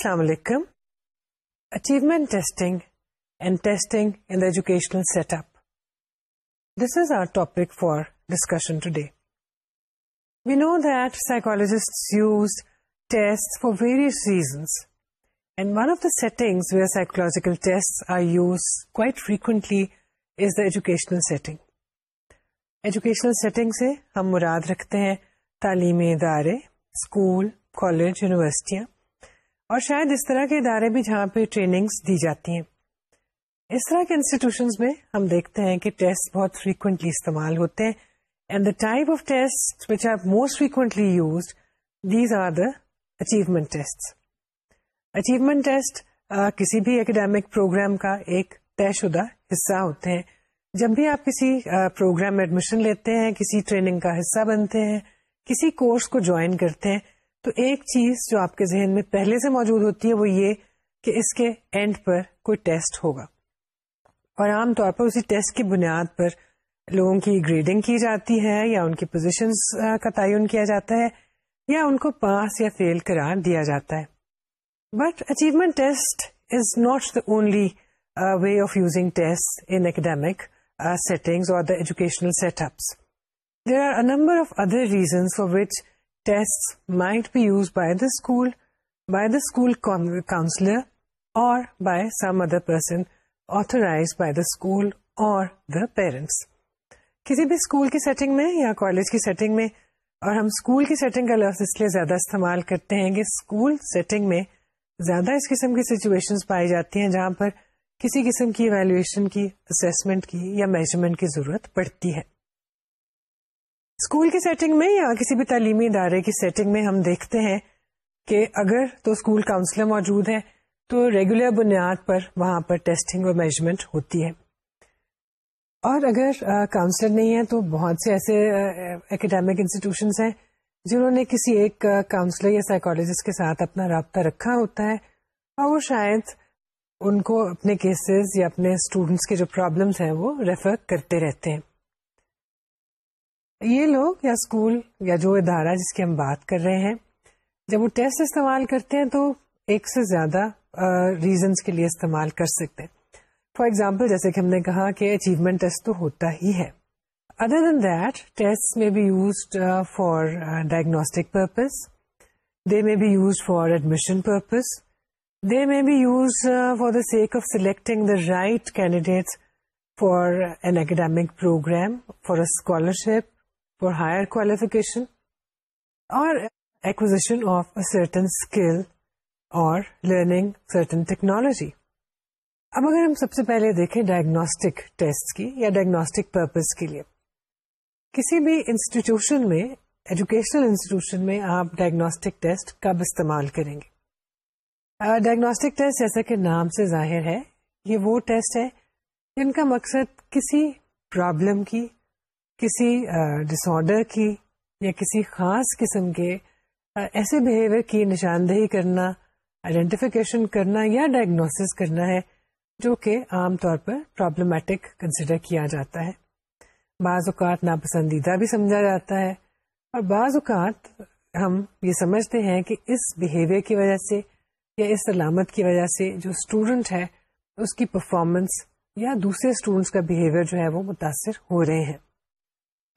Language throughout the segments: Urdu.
السلام علیکم achievement testing and testing in the educational setup this is our topic for discussion today we know that psychologist use test for various reasons and one of the setting where psychological test are use quite frequently is the educational setting educational setting سے ہم مراد رکھتے ہیں تعلیمی ادارے اسکول کالج یونیورسٹیاں اور شاید اس طرح کے ادارے بھی جہاں پہ ٹریننگ دی جاتی ہیں اس طرح کے انسٹیٹیوشنز میں ہم دیکھتے ہیں کہ ٹیسٹ بہت فریکوینٹلی استعمال ہوتے ہیں and the type of test are most frequently used these are the achievement test achievement test کسی بھی اکیڈیمک پروگرام کا ایک طے شدہ حصہ ہوتے ہیں جب بھی آپ کسی پروگرام میں ایڈمیشن لیتے ہیں کسی ٹریننگ کا حصہ بنتے ہیں کسی کورس کو جوائن کرتے ہیں تو ایک چیز جو آپ کے ذہن میں پہلے سے موجود ہوتی ہے وہ یہ کہ اس کے اینڈ پر کوئی ٹیسٹ ہوگا اور عام طور پر اسی ٹیسٹ کی بنیاد پر لوگوں کی گریڈنگ کی جاتی ہے یا ان کی پوزیشنز کا تعین کیا جاتا ہے یا ان کو پاس یا فیل قرار دیا جاتا ہے but achievement test is not the only way of using test in academic setting or educational setups there are a number of other reasons for which counsellor or by some other person authorize by the school or the parents کسی بھی اسکول کی سیٹنگ میں یا کالج کی سیٹنگ میں اور ہم اسکول کی سیٹنگ کا لفظ اس لیے زیادہ استعمال کرتے ہیں کہ اسکول سیٹنگ میں زیادہ اس قسم کی سچویشن پائی جاتی ہیں جہاں پر کسی قسم کی ایویلویشن کی اسسمنٹ کی یا میجرمنٹ کی ضرورت پڑتی ہے اسکول کی سیٹنگ میں یا کسی بھی تعلیمی ادارے کی سیٹنگ میں ہم دیکھتے ہیں کہ اگر تو اسکول کاؤنسلر موجود ہے تو ریگولر بنیاد پر وہاں پر ٹیسٹنگ اور میجرمنٹ ہوتی ہے اور اگر کاؤنسلر نہیں ہے تو بہت سے ایسے اکیڈیمک انسٹیٹیوشنس ہیں جنہوں نے کسی ایک کاؤنسلر یا سائیکالوجسٹ کے ساتھ اپنا رابطہ رکھا ہوتا ہے اور وہ شاید ان کو اپنے کیسز یا اپنے اسٹوڈنٹس کے جو پرابلمس ہیں وہ ریفر کرتے رہتے ہیں یہ لوگ یا اسکول یا جو ادارہ جس کی ہم بات کر رہے ہیں جب وہ ٹیسٹ استعمال کرتے ہیں تو ایک سے زیادہ ریزنز کے لیے استعمال کر سکتے ہیں فار ایگزامپل جیسے کہ ہم نے کہا کہ اچیومنٹ ٹیسٹ تو ہوتا ہی ہے other then that test may be used for diagnostic purpose they may be use for admission purpose they may be use for the sake of selecting the right candidate for an academic programme for a scholarship higher acquisition or acquisition certain skill or learning certain technology اب اگر ہم سب سے پہلے دیکھیں ڈائگنوسٹک ٹیسٹ کی یا ڈائگنوسٹک پرپز کے لیے کسی بھی انسٹیٹیوشن میں ایجوکیشنل انسٹیٹیوشن میں آپ ڈائگنوسٹک ٹیسٹ کب استعمال کریں گے ڈائگنوسٹک ٹیسٹ جیسا کہ نام سے ظاہر ہے یہ وہ ٹیسٹ ہے جن کا مقصد کسی پرابلم کی کسی ڈس آرڈر کی یا کسی خاص قسم کے ایسے بہیویئر کی نشاندہی کرنا آئیڈینٹیفیکیشن کرنا یا ڈائگنوسس کرنا ہے جو کہ عام طور پر پرابلمٹک کنسیڈر کیا جاتا ہے بعض اوقات ناپسندیدہ بھی سمجھا جاتا ہے اور بعض اوقات ہم یہ سمجھتے ہیں کہ اس بہیویئر کی وجہ سے یا اس علامت کی وجہ سے جو اسٹوڈنٹ ہے اس کی پرفارمنس یا دوسرے اسٹوڈنٹس کا بہیویئر جو ہے وہ متاثر ہو رہے ہیں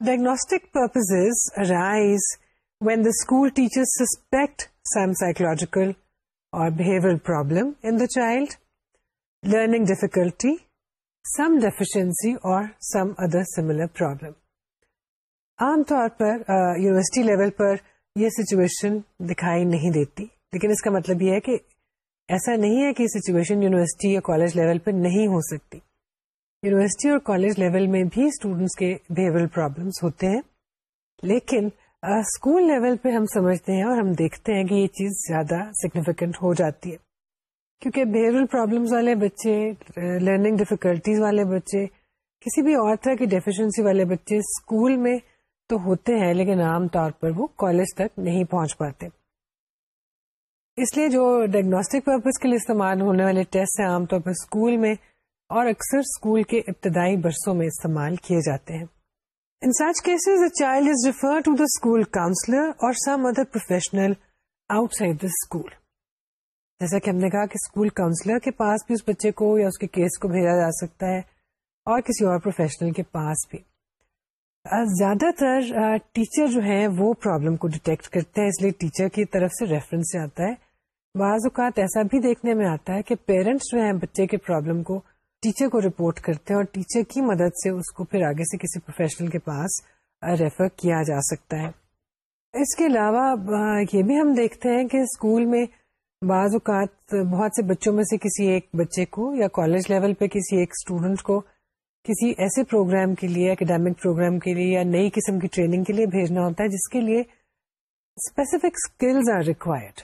Diagnostic purposes rise when the school teacher suspect some psychological or behaviour problem in the child learning difficulty some deficiency or some other similar problem عام طور پر یونیورسٹی لیول پر یہ سچویشن دکھائی نہیں دیتی لیکن اس کا مطلب یہ ہے کہ ایسا نہیں ہے کہ سچویشن یونیورسٹی یا کالج لیول پر نہیں ہو سکتی یونیورسٹی اور کالج لیول میں بھی اسٹوڈینٹس کے بہیویئر پرابلمس ہوتے ہیں لیکن اسکول لیول پہ ہم سمجھتے ہیں اور ہم دیکھتے ہیں کہ یہ چیز زیادہ سگنیفیکینٹ ہو جاتی ہے کیونکہ بہیویئر پرابلمس والے بچے لرننگ ڈیفیکلٹیز والے بچے کسی بھی اور طرح کی ڈیفیشنسی والے بچے اسکول میں تو ہوتے ہیں لیکن عام طور پر وہ کالج تک نہیں پہنچ پاتے اس لیے جو ڈائگنوسٹک پرپز کے لیے استعمال ہونے والے ٹیسٹ ہیں عام طور پر اسکول میں اور اکثر اسکول کے ابتدائی برسوں میں استعمال کیے جاتے ہیں in such cases a child is refer to the school counsellor or some other professional outside the school جیسا کہ ہم نے کہا کہ اسکول کاؤنسلر کے پاس بھی اس بچے کو یا اس کے کیس کو بھیجا جا سکتا ہے اور کسی اور پروفیشنل کے پاس بھی زیادہ تر ٹیچر جو ہیں وہ پرابلم کو ڈیٹیکٹ کرتے ہیں اس لیے ٹیچر کی طرف سے ریفرنس سے آتا ہے بعض اوقات ایسا بھی دیکھنے میں آتا ہے کہ پیرنٹس جو ہیں بچے کے پرابلم کو ٹیچر کو رپورٹ کرتے ہیں اور ٹیچر کی مدد سے اس کو پھر آگے سے کسی پروفیشنل کے پاس ریفر کیا جا سکتا ہے اس کے علاوہ یہ بھی ہم دیکھتے ہیں کہ اسکول میں بعض اوقات بہت سے بچوں میں سے کسی ایک بچے کو یا کالج لیول پہ کسی ایک اسٹوڈنٹ کو کسی ایسے پروگرام کے لیے اکیڈیمک پروگرام کے لیے یا نئی قسم کی ٹریننگ کے لیے بھیجنا ہوتا ہے جس کے لیے اسپیسیفک اسکلز آر ریکوائرڈ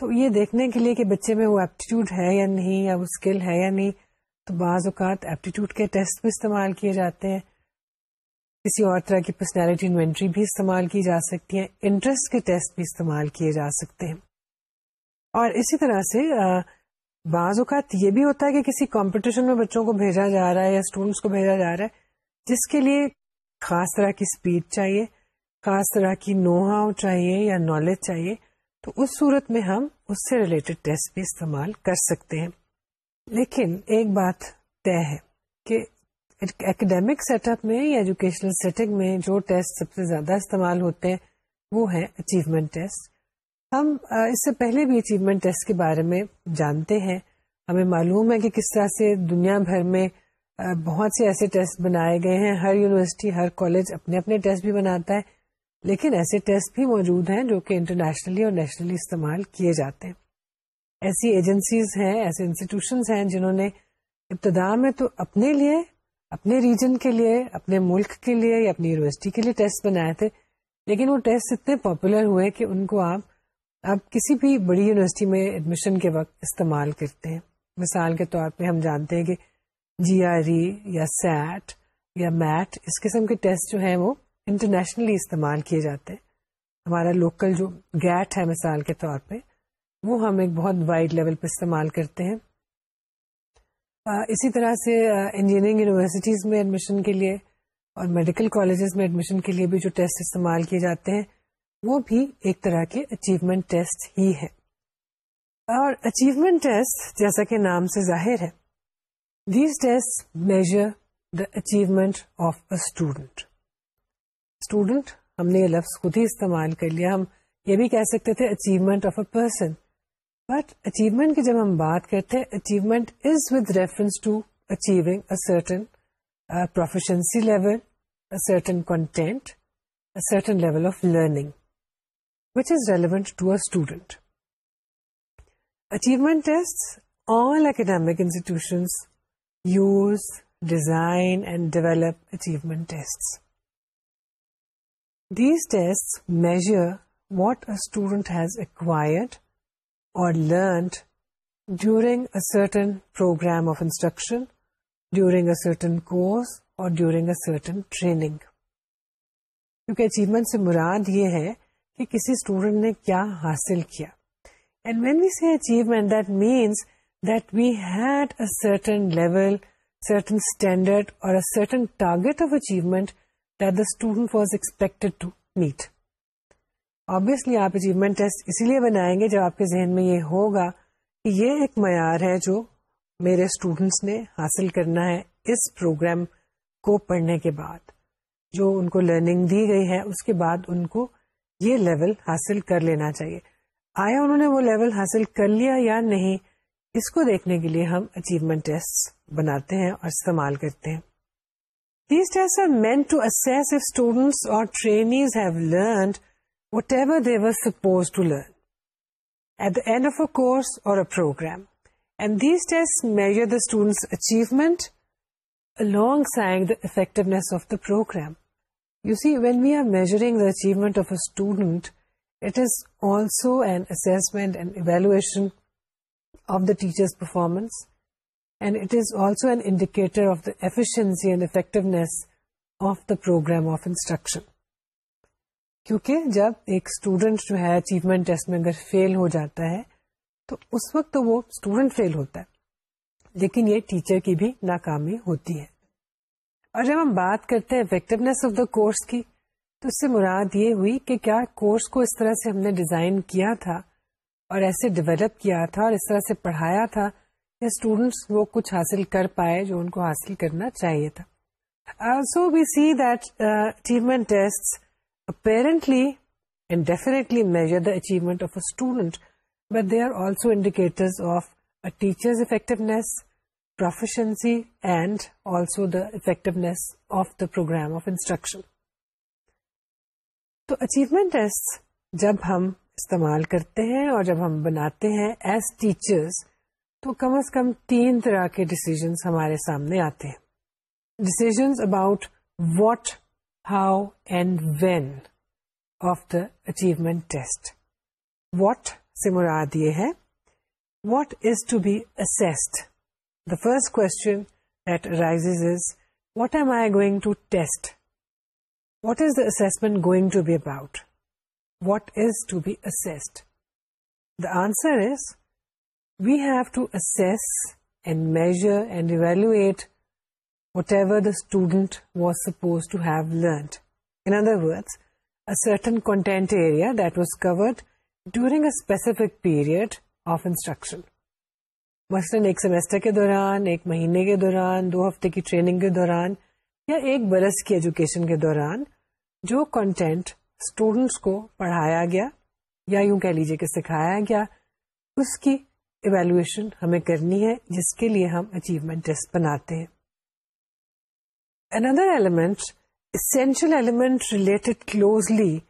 تو یہ دیکھنے کے لیے کہ بچے میں وہ ایپٹیٹیوڈ ہے یا نہیں یا وہ اسکل ہے یا نہیں تو بعض اوقات ایپٹیٹیوڈ کے ٹیسٹ بھی استعمال کیے جاتے ہیں کسی اور طرح کی پرسنالٹی انوینٹری بھی استعمال کی جا سکتی ہیں انٹرسٹ کے ٹیسٹ بھی استعمال کیے جا سکتے ہیں اور اسی طرح سے بعض اوقات یہ بھی ہوتا ہے کہ کسی کمپٹیشن میں بچوں کو بھیجا جا رہا ہے یا اسٹوڈینٹس کو بھیجا جا رہا ہے جس کے لیے خاص طرح کی اسپیڈ چاہیے خاص طرح کی نو ہاؤ چاہیے یا نالج چاہیے تو اس صورت میں ہم اس سے ریلیٹڈ ٹیسٹ بھی استعمال کر سکتے ہیں لیکن ایک بات طے ہے کہ اکیڈیمک سیٹ اپ میں یا ایجوکیشنل سیٹنگ میں جو ٹیسٹ سب سے زیادہ استعمال ہوتے ہیں وہ ہے اچیومنٹ ٹیسٹ ہم اس سے پہلے بھی اچیومنٹ ٹیسٹ کے بارے میں جانتے ہیں ہمیں معلوم ہے کہ کس طرح سے دنیا بھر میں بہت سے ایسے ٹیسٹ بنائے گئے ہیں ہر یونیورسٹی ہر کالج اپنے اپنے ٹیسٹ بھی بناتا ہے لیکن ایسے ٹیسٹ بھی موجود ہیں جو کہ انٹرنیشنلی اور نیشنلی استعمال کیے جاتے ہیں ایسی ایجنسیز ہیں ایسے انسٹیٹیوشنس ہیں جنہوں نے ابتدا میں تو اپنے لیے اپنے ریجن کے لیے اپنے ملک کے لیے یا اپنی یونیورسٹی کے لیے ٹیسٹ بنائے تھے لیکن وہ ٹیسٹ اتنے پاپولر ہوئے کہ ان کو آپ آپ کسی بھی بڑی یونیورسٹی میں ایڈمیشن کے وقت استعمال کرتے ہیں مثال کے طور پہ ہم جانتے ہیں کہ جی آر ای یا سیٹ یا میٹ اس قسم کے ٹیسٹ جو ہیں وہ انٹرنیشنلی استعمال کیے جاتے ہیں ہمارا لوکل جو گیٹ ہے مثال کے طور پہ وہ ہم ایک بہت وائڈ لیول پہ استعمال کرتے ہیں اسی طرح سے انجینئرنگ یونیورسٹیز میں ایڈمیشن کے لیے اور میڈیکل کالجز میں ایڈمیشن کے لیے بھی جو ٹیسٹ استعمال کیے جاتے ہیں وہ بھی ایک طرح کے اچیومنٹ ٹیسٹ ہی ہے اور اچیومنٹ ٹیسٹ جیسا کہ نام سے ظاہر ہے these test measure the achievement of a student student ہم نے یہ لفظ خود ہی استعمال کر لیا ہم یہ بھی کہہ سکتے تھے achievement of a person but achievement کی جب ہم بات کرتے ہیں achievement is with reference to achieving a certain proficiency level certain content certain level of learning which is relevant to student achievement test all academic institutions use design and develop achievement test these test measure what a student has acquired or or during during a a certain certain program of instruction, course during a certain training. کیونکہ ڈیورنگ سے مراد یہ ہے کہ کسی اسٹوڈینٹ نے کیا حاصل کیا and when we see achievement means that a certain level achievement student was to meet آپ اچیومنٹ ٹیسٹ اسی لیے بنائیں گے جب آپ کے ذہن میں یہ ہوگا کہ یہ ایک معیار ہے جو میرے اسٹوڈینٹس نے حاصل کرنا ہے اس پروگرام کو پڑھنے کے بعد جو ان کو لرننگ دی گئی ہے اس کے بعد ان کو یہ لیول حاصل کر لینا چاہیے آیا انہوں نے وہ لیول حاصل کر لیا یا نہیں اس کو دیکھنے کے لیے ہم اچیومنٹ ٹیسٹ بناتے ہیں اور استعمال کرتے ہیں These tests are meant to assess if students or trainees have learned whatever they were supposed to learn at the end of a course or a program. And these tests measure the student's achievement alongside the effectiveness of the program. You see, when we are measuring the achievement of a student, it is also an assessment and evaluation of the teacher's performance, and it is also an indicator of the efficiency and effectiveness of the program of instruction. کیونکہ جب ایک اسٹوڈینٹ جو ہے اچیومنٹ ٹیسٹ میں اگر فیل ہو جاتا ہے تو اس وقت تو وہ اسٹوڈینٹ فیل ہوتا ہے لیکن یہ ٹیچر کی بھی ناکامی ہوتی ہے اور جب ہم بات کرتے ہیں افیکٹونیس آف دا کورس کی تو اس سے مراد یہ ہوئی کہ کیا کورس کو اس طرح سے ہم نے ڈیزائن کیا تھا اور ایسے ڈیولپ کیا تھا اور اس طرح سے پڑھایا تھا کہ اسٹوڈینٹس وہ کچھ حاصل کر پائے جو ان کو حاصل کرنا چاہیے تھا also we see that achievement test apparently and define achievement of a student but they are also indicator teacher effectiveness proficiency and also the effectiveness of the programme of instruction تو اچیومنٹ جب ہم استعمال کرتے ہیں اور جب ہم بناتے ہیں ایز ٹیچرس تو کم از کم تین طرح کے ڈیسیزنس ہمارے سامنے آتے ہیں decisions about what how, and when of the achievement test. What se murad ye hai? What is to be assessed? The first question that arises is, what am I going to test? What is the assessment going to be about? What is to be assessed? The answer is, we have to assess and measure and evaluate whatever student was suppose to have learned area that content area during a specific period of instruction مثلاً ایک سیمسٹر کے دوران ایک مہینے کے دوران دو ہفتے کی ٹریننگ کے دوران یا ایک برس کی ایجوکیشن کے دوران جو کنٹینٹ اسٹوڈینٹس کو پڑھایا گیا یا یوں کہہ لیجیے کہ سکھایا گیا اس کی ایویلویشن ہمیں کرنی ہے جس کے لیے ہم اچیومنٹ ٹیسٹ بناتے ہیں another element, essential element related closely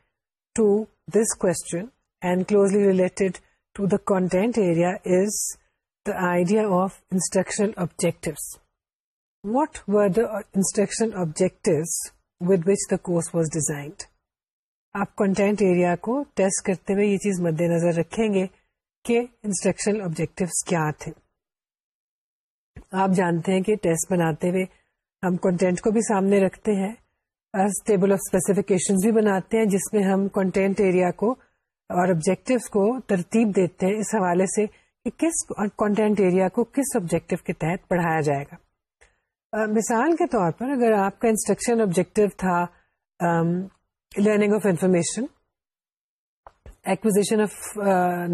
to this question and closely related to the content area is the idea of instructional objectives. What were the instructional objectives with which the course was designed? آپ کنٹینٹ ایریا کو ٹیسٹ کرتے ہوئے یہ چیز مد نظر رکھیں گے کہ انسٹرکشنل آبجیکٹو کیا تھے آپ جانتے ہیں کہ ٹیسٹ بناتے ہوئے ہم کنٹینٹ کو بھی سامنے رکھتے ہیں ٹیبل آف اسپیسیفکیشن بھی بناتے ہیں جس میں ہم کنٹینٹ ایریا کو اور آبجیکٹو کو ترتیب دیتے ہیں اس حوالے سے کہ کس کانٹینٹ ایریا کو کس آبجیکٹو کے تحت پڑھایا جائے گا مثال کے طور پر اگر آپ کا انسٹرکشن آبجیکٹو تھا learning of information acquisition of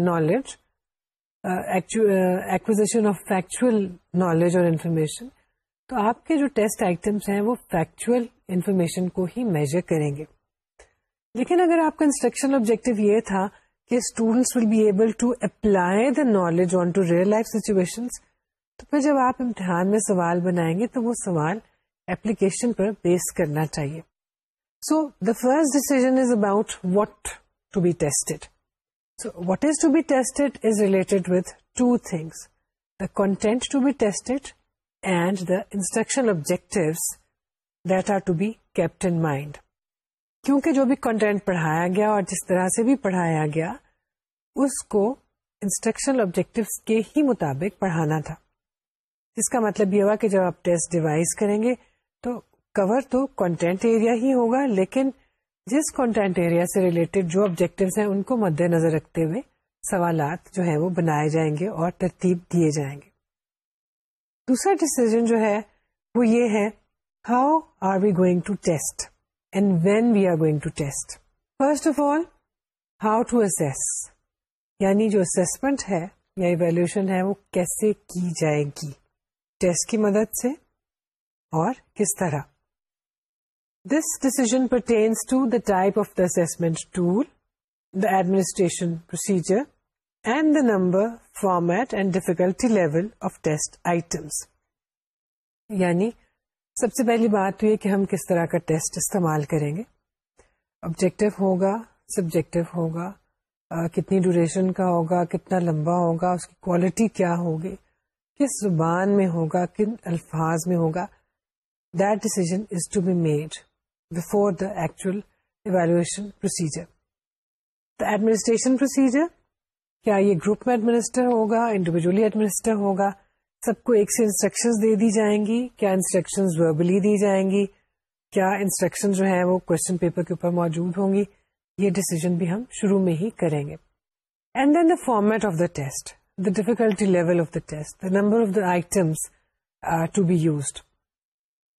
knowledge acquisition of factual knowledge or information تو آپ کے جو ٹیسٹ آئٹمس ہیں وہ فیکچوئل انفارمیشن کو ہی میجر کریں گے لیکن اگر آپ کا انسٹرکشن آبجیکٹو یہ تھا کہ students will be able to apply the knowledge on to real life situation تو پھر جب آپ امتحان میں سوال بنائیں گے تو وہ سوال اپلیکیشن پر بیس کرنا چاہیے so the first decision is about what to be tested so what is to be tested is related with two things the content to be tested and the instruction objective that are to be kept in mind کیونکہ جو بھی کنٹینٹ پڑھایا گیا اور جس طرح سے بھی پڑھایا گیا اس کو انسٹرکشنل آبجیکٹوس کے ہی مطابق پڑھانا تھا جس کا مطلب یہ ہوا کہ جب آپ ٹیسٹ ڈیوائز کریں گے تو کور تو کنٹینٹ ایریا ہی ہوگا لیکن جس کنٹینٹ ایریا سے ریلیٹڈ جو آبجیکٹوس ہیں ان کو مد نظر رکھتے ہوئے سوالات جو ہیں وہ بنائے جائیں گے اور ترتیب دیے جائیں گے دوسرا ڈیسیزن جو ہے وہ یہ ہے how are we going to test and when we are going to test first of all how to assess یعنی جو اسسمنٹ ہے یا ایویلوشن ہے وہ کیسے کی جائے گی ٹیسٹ کی مدد سے اور کس طرح this decision pertains to the type of the assessment tool the administration procedure and the number format and difficulty level of test items یعنی سب سے پہلی بات تو یہ کہ ہم کس طرح کا ٹیسٹ استعمال کریں گے آبجیکٹو ہوگا سبجیکٹو ہوگا آ, کتنی ڈوریشن کا ہوگا کتنا لمبا ہوگا اس کی کوالٹی کیا ہوگی کس زبان میں ہوگا کن الفاظ میں ہوگا that decision is to be made before the actual evaluation procedure the administration procedure کیا یہ گروپ میں ایڈمنسٹر ہوگا انڈیویجلی ایڈمنسٹر ہوگا سب کو ایک سے انسٹرکشن دے دی جائیں گی کیا انسٹرکشن وربلی دی جائیں گی کیا انسٹرکشن جو ہے وہ کوشچن پیپر کے اوپر موجود ہوں گی یہ ڈیسیزن بھی ہم شروع میں ہی کریں گے and then the format of the test the difficulty level of the test the number of the items to be used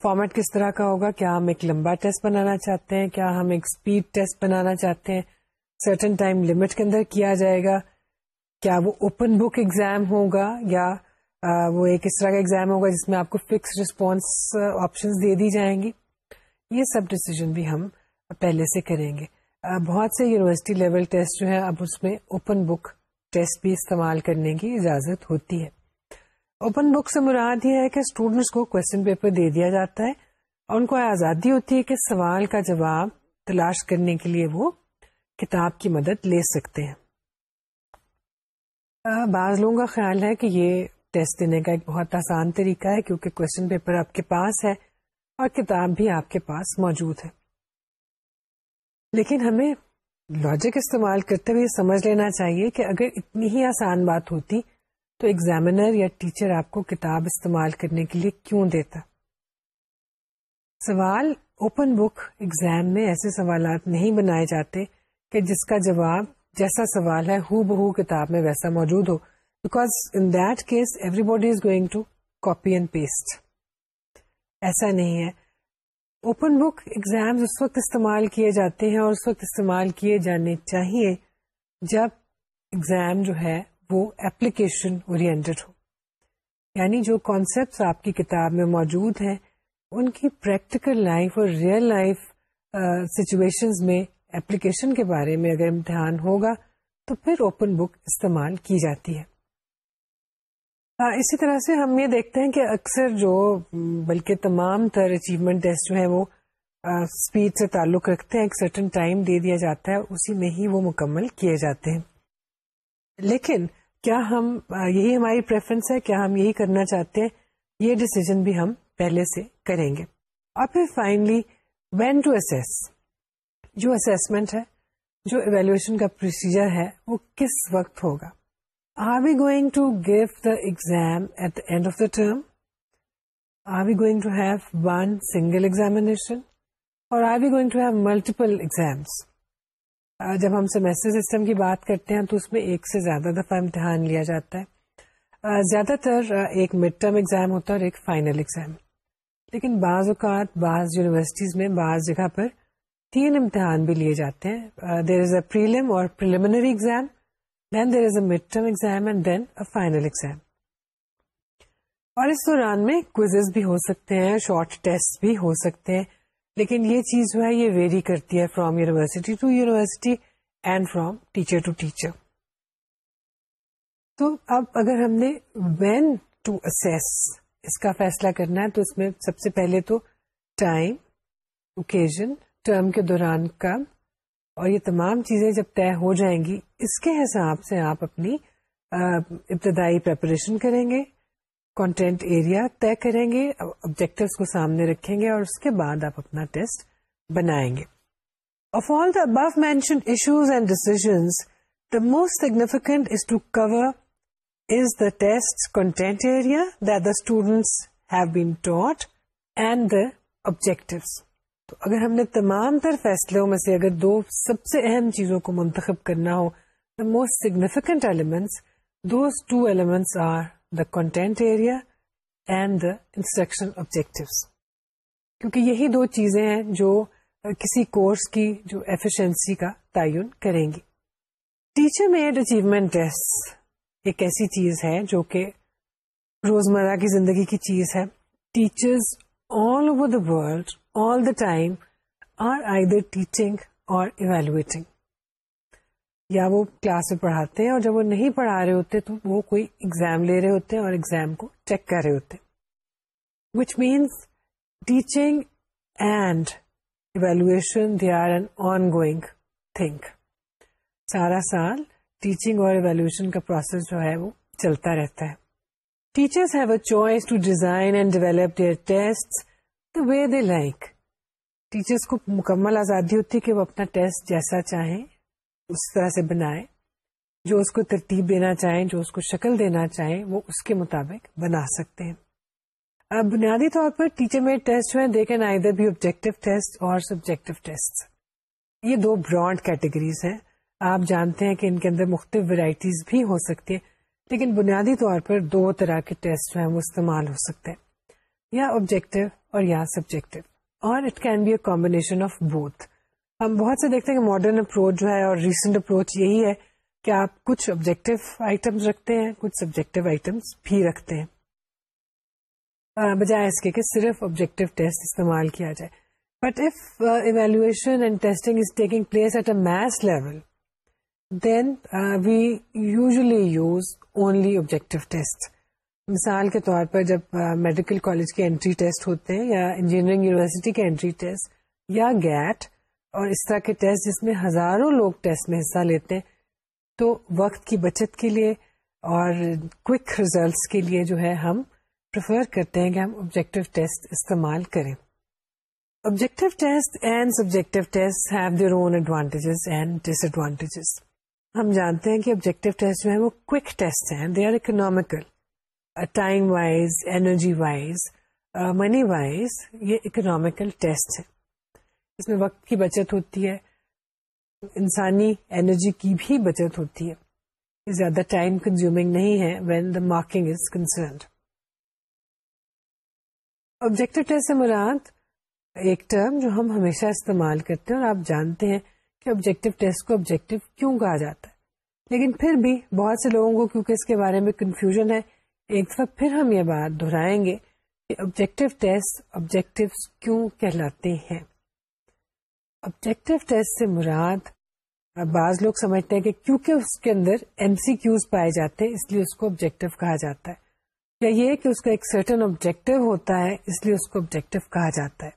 format کس طرح کا ہوگا کیا ہم ایک لمبا ٹیسٹ بنانا چاہتے ہیں کیا ہم ایک اسپیڈ ٹیسٹ بنانا چاہتے ہیں سرٹن ٹائم لمٹ کے اندر کیا جائے گا کیا وہ اوپن بک ایگزام ہوگا یا وہ ایک اس طرح کا ایگزام ہوگا جس میں آپ کو فکس ریسپانس آپشن دے دی جائیں گی یہ سب ڈیسیزن بھی ہم پہلے سے کریں گے بہت سے یونیورسٹی لیول ٹیسٹ جو ہیں اب اس میں اوپن بک ٹیسٹ بھی استعمال کرنے کی اجازت ہوتی ہے اوپن بک سے مراد یہ ہے کہ اسٹوڈینٹس کو کوشچن پیپر دے دیا جاتا ہے اور ان کو آزادی ہوتی ہے کہ سوال کا جواب تلاش کرنے کے لیے وہ کتاب کی مدد لے سکتے ہیں بعض لوگوں کا خیال ہے کہ یہ ٹیسٹ دینے کا ایک بہت آسان طریقہ ہے کیونکہ کوشچن پیپر آپ کے پاس ہے اور کتاب بھی آپ کے پاس موجود ہے لیکن ہمیں لاجک استعمال کرتے ہوئے سمجھ لینا چاہیے کہ اگر اتنی ہی آسان بات ہوتی تو ایگزامینر یا ٹیچر آپ کو کتاب استعمال کرنے کے لیے کیوں دیتا سوال اوپن بک ایگزام میں ایسے سوالات نہیں بنائے جاتے کہ جس کا جواب جیسا سوال ہے ہو بہ کتاب میں ویسا موجود ہو because in that case everybody is going to copy and paste ایسا نہیں ہے اوپن بک ایگزام اس وقت استعمال کیے جاتے ہیں اور اس وقت استعمال کیے جانے چاہیے جب ایگزام جو ہے وہ ایپلیکیشن اور یعنی جو کانسیپٹ آپ کی کتاب میں موجود ہیں ان کی پریکٹیکل لائف اور ریئل لائف سچویشن میں ایپلیکیشن کے بارے میں اگر امتحان ہوگا تو پھر اوپن بک استعمال کی جاتی ہے اسی طرح سے ہم یہ دیکھتے ہیں کہ اکثر جو بلکہ تمام تر اچیومنٹ ٹیسٹ جو ہے وہ اسپیڈ سے تعلق رکھتے ہیں ایک سرٹن ٹائم دے دیا جاتا ہے اسی میں ہی وہ مکمل کیے جاتے ہیں لیکن کیا ہم یہی ہماری پریفرنس ہے کیا ہم یہی کرنا چاہتے ہیں یہ ڈسیزن بھی ہم پہلے سے کریں گے اور پھر فائنلی وین ٹو اسیس جو اسسمنٹ ہے جو ایویلویشن کا پروسیجر ہے وہ کس وقت ہوگا are we going to give the exam at the end of the term are we going to have one single examination or are we going to have multiple exams جب ہم سیمسٹر سسٹم کی بات کرتے ہیں تو اس میں ایک سے زیادہ دفعہ امتحان لیا جاتا ہے uh, زیادہ تر uh, ایک مڈ ٹرم ایگزام ہوتا ہے اور ایک فائنل ایگزام لیکن بعض اوقات بعض یونیورسٹیز میں بعض جگہ پر تین امتحان بھی لیے جاتے ہیں دیر is a prelim or preliminary exam exam exam then then there is a a mid term and final اور اس دوران میں بھی ہو سکتے ہیں شارٹ ٹیسٹ بھی ہو سکتے ہیں لیکن یہ چیز جو ہے یہ ویری کرتی ہے from university to university and from teacher to teacher تو اب اگر ہم نے وین ٹو اسیس اس کا فیصلہ کرنا ہے تو اس میں سب سے پہلے تو ٹائم اوکیزن ٹرم کے دوران کم اور یہ تمام چیزیں جب طے ہو جائیں گی اس کے حساب سے آپ اپنی ابتدائی پریپریشن کریں گے کانٹینٹ ایریا طے کریں گے آبجیکٹوس کو سامنے رکھیں گے اور اس کے بعد آپ اپنا ٹیسٹ بنائیں گے and decisions the most significant is to cover is the test content area the students taught and the objectives تو اگر ہم نے تمام تر فیصلوں میں سے اگر دو سب سے اہم چیزوں کو منتخب کرنا ہو most significant two elements are the content area and the instruction objective کیونکہ یہی دو چیزیں ہیں جو کسی کورس کی جو ایفیشنسی کا تعین کریں گی ٹیچر میڈ اچیومنٹ ٹیسٹ ایک ایسی چیز ہے جو کہ روزمرہ کی زندگی کی چیز ہے teachers all over the world all the time are either teaching or یا وہ کلاس میں پڑھاتے ہیں اور جب وہ نہیں پڑھا رہے ہوتے تو وہ کوئی ایگزام لے رہے ہوتے ہیں اور ایگزام کو چیک کر رہے ہوتے which means teaching and evaluation they are an ongoing thing سارا سال ٹیچنگ اور ایویلویشن کا پروسیس جو ہے وہ چلتا رہتا ہے teachers a choice to design and develop their test like teachers کو مکمل آزادی ہوتی ہے کہ وہ اپنا ٹیسٹ جیسا چاہیں اس طرح سے بنائیں جو اس کو ترتیب دینا چاہیں جو اس کو شکل دینا چاہیں وہ اس کے مطابق بنا سکتے ہیں اب بنیادی طور پر teacher made test either بھی objective test or subjective test یہ دو براڈ کیٹیگریز ہیں آپ جانتے ہیں کہ ان کے اندر مختلف ورائٹیز بھی ہو سکتی ہیں لیکن بنیادی طور پر دو طرح کے ٹیسٹ جو ہیں وہ استعمال ہو سکتے ہیں یا آبجیکٹو اور یا سبجیکٹو اور it can be a combination of both ہم بہت سے دیکھتے ہیں کہ ماڈرن اپروچ جو ہے اور ریسنٹ اپروچ یہی ہے کہ آپ کچھ آبجیکٹو آئٹم رکھتے ہیں کچھ سبجیکٹو آئٹمس بھی رکھتے ہیں بجائے اس کے کہ صرف آبجیکٹو ٹیسٹ استعمال کیا جائے but if evaluation and testing is taking place at a mass level then we usually use only objective test مثال کے طور پر جب میڈیکل کالج کے انٹری ٹیسٹ ہوتے ہیں یا انجینئرنگ یونیورسٹی کے انٹری ٹیسٹ یا گیٹ اور اس طرح کے ٹیسٹ جس میں ہزاروں لوگ ٹیسٹ میں حصہ لیتے ہیں تو وقت کی بچت کے لیے اور کوک ریزلٹس کے لیے جو ہے ہم پریفر کرتے ہیں کہ ہم آبجیکٹو ٹیسٹ استعمال کریں objective test and subjective test have their own advantages and disadvantages ہم جانتے ہیں کہ آبجیکٹو ٹیسٹ جو ہیں وہ کوک ٹیسٹ ہیں they are economical time wise energy wise money wise یہ اکنامیکل ٹیسٹ ہیں اس میں وقت کی بچت ہوتی ہے انسانی انرجی کی بھی بچت ہوتی ہے یہ زیادہ ٹائم کنزیوم نہیں ہے when the marking is concerned objective test سے مراد ایک ٹرم جو ہم ہمیشہ استعمال کرتے ہیں اور آپ جانتے ہیں کہ آبجیکٹو ٹیسٹ کو آبجیکٹو کیوں کہا جاتا ہے لیکن پھر بھی بہت سے لوگوں کو کیونکہ اس کے بارے میں کنفیوژن ہے ایک دفعہ پھر ہم یہ بات دہرائیں گے کہ آبجیکٹو ٹیسٹ آبجیکٹو کیوں کہلاتے ہیں آبجیکٹو ٹیسٹ سے مراد بعض لوگ سمجھتے ہیں کہ کیونکہ اس کے اندر ایم سی کیوز پائے جاتے ہیں اس لیے اس کو آبجیکٹو کہا جاتا ہے یا یہ کہ اس کا ایک سرٹن آبجیکٹو ہوتا ہے اس لیے اس کو آبجیکٹو کہا جاتا ہے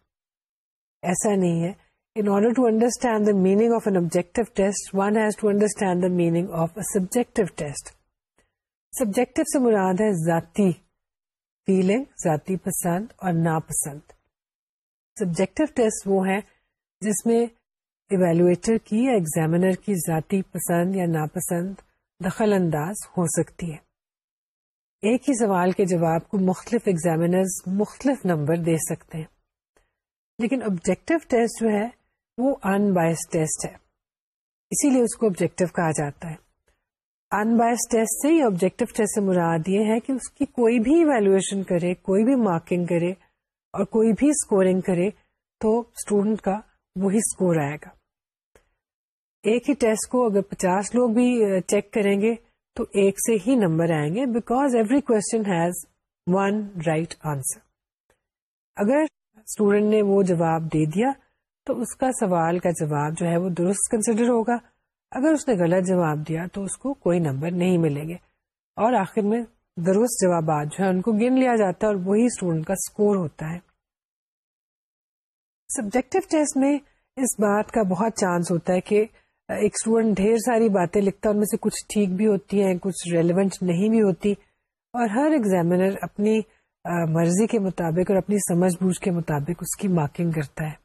ایسا نہیں ہے in order to understand the meaning of an objective test, one has to understand the meaning of a subjective test. Subjective سے مراد ہے ذاتی feeling, ذاتی پسند اور ناپسند. Subjective test وہ ہے جس میں evaluator کی یا examiner کی ذاتی پسند یا ناپسند دخل انداز ہو سکتی ہے. ایک ہی سوال کے جواب کو مختلف ایگزامینرز مختلف نمبر دے سکتے ہیں. لیکن آبجیکٹو ٹیسٹ جو ہے وہ ان ٹیسٹ ہے اسی لیے اس کو آبجیکٹو کہا جاتا ہے انبائس ٹیسٹ سے یا آبجیکٹو ٹیسٹ سے مراد یہ ہے کہ اس کی کوئی بھی ایویلویشن کرے کوئی بھی مارکنگ کرے اور کوئی بھی اسکورنگ کرے تو اسٹوڈنٹ کا وہی اسکور آئے گا ایک ہی ٹیسٹ کو اگر پچاس لوگ بھی چیک کریں گے تو ایک سے ہی نمبر آئیں گے because every question has one right answer اگر اسٹوڈنٹ نے وہ جواب دے دیا تو اس کا سوال کا جواب جو ہے وہ درست کنسیڈر ہوگا اگر اس نے غلط جواب دیا تو اس کو کوئی نمبر نہیں ملے گے اور آخر میں درست جوابات جو ہے ان کو گن لیا جاتا ہے اور وہی اسٹوڈنٹ کا اسکور ہوتا ہے سبجیکٹو ٹیسٹ میں اس بات کا بہت چانس ہوتا ہے کہ ایک اسٹوڈنٹ ڈھیر ساری باتیں لکھتا ہے ان میں سے کچھ ٹھیک بھی ہوتی ہیں کچھ ریلیونٹ نہیں بھی ہوتی اور ہر ایگزامینر اپنی مرضی کے مطابق اور اپنی سمجھ بوجھ کے مطابق اس کی مارکنگ کرتا ہے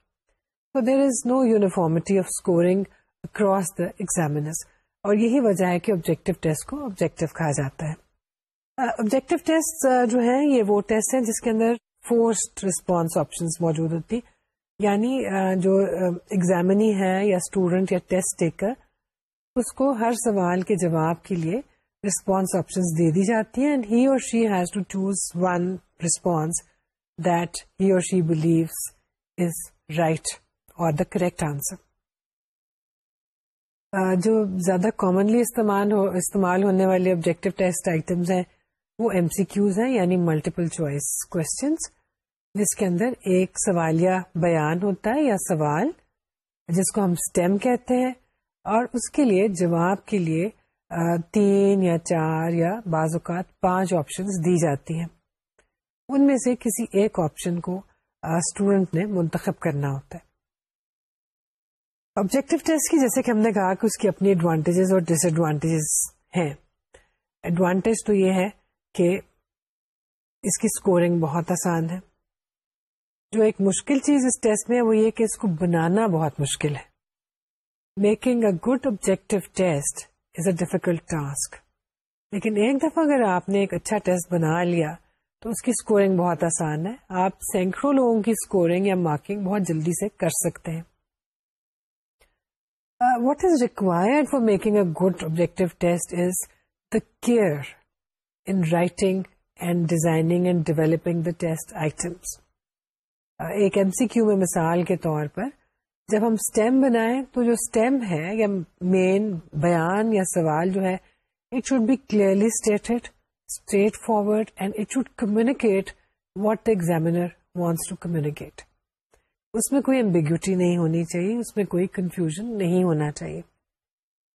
تو there is no uniformity of scoring across the exams اور یہی وجہ ہے کہ آبجیکٹو ٹیسٹ کو آبجیکٹو کہا جاتا ہے آبجیکٹو ٹیسٹ جو ہیں یہ وہ ٹیسٹ ہیں جس کے اندر فورسڈ رسپانس آپشنس موجود ہوتی یعنی جو ایگزامنی ہے یا اسٹوڈنٹ یا ٹیسٹ ٹیکر اس کو ہر سوال کے جواب کے لیے رسپانس آپشن دے دی جاتی ہیں and he or she has to choose one response that he or she believes is right اور دا کریکٹ آنسر جو زیادہ کامنلی استعمال ہو استعمال ہونے والے آبجیکٹو ٹیسٹ آئٹمس ہیں وہ ایم سی کیوز ہیں یعنی ملٹیپل چوائس کوشچنس جس کے اندر ایک سوالیہ بیان ہوتا ہے یا سوال جس کو ہم اسٹیم کہتے ہیں اور اس کے لیے جواب کے لیے تین یا چار یا بعض اوقات پانچ آپشنس دی جاتی ہیں ان میں سے کسی ایک آپشن کو اسٹوڈنٹ نے منتخب کرنا ہوتا ہے آبجیکٹو ٹیسٹ کی جیسے کہ ہم نے کہا کہ اس کی اپنی ایڈوانٹیجز اور ڈس ایڈوانٹیجز ہیں ایڈوانٹیج تو یہ ہے کہ اس کی اسکورنگ بہت آسان ہے جو ایک مشکل چیز اس ٹیسٹ میں ہے وہ یہ کہ اس کو بنانا بہت مشکل ہے making a good objective test is a difficult task لیکن ایک دفعہ اگر آپ نے ایک اچھا ٹیسٹ بنا لیا تو اس کی اسکورنگ بہت آسان ہے آپ سینکڑوں لوگوں کی اسکورنگ یا مارکنگ بہت جلدی سے کر سکتے ہیں what is required for making a good object care in writing and designing and developing the test items ایک ایم سی کیو میں مثال کے طور پر جب ہم اسٹیم بنائیں تو جو اسٹیم ہے یا مین بیان یا سوال جو ہے it should be clearly stated straightforward and it should communicate what examiner to communicate اس میں کوئی امبیگوٹی نہیں ہونی چاہیے اس میں کوئی کنفیوژن نہیں ہونا چاہیے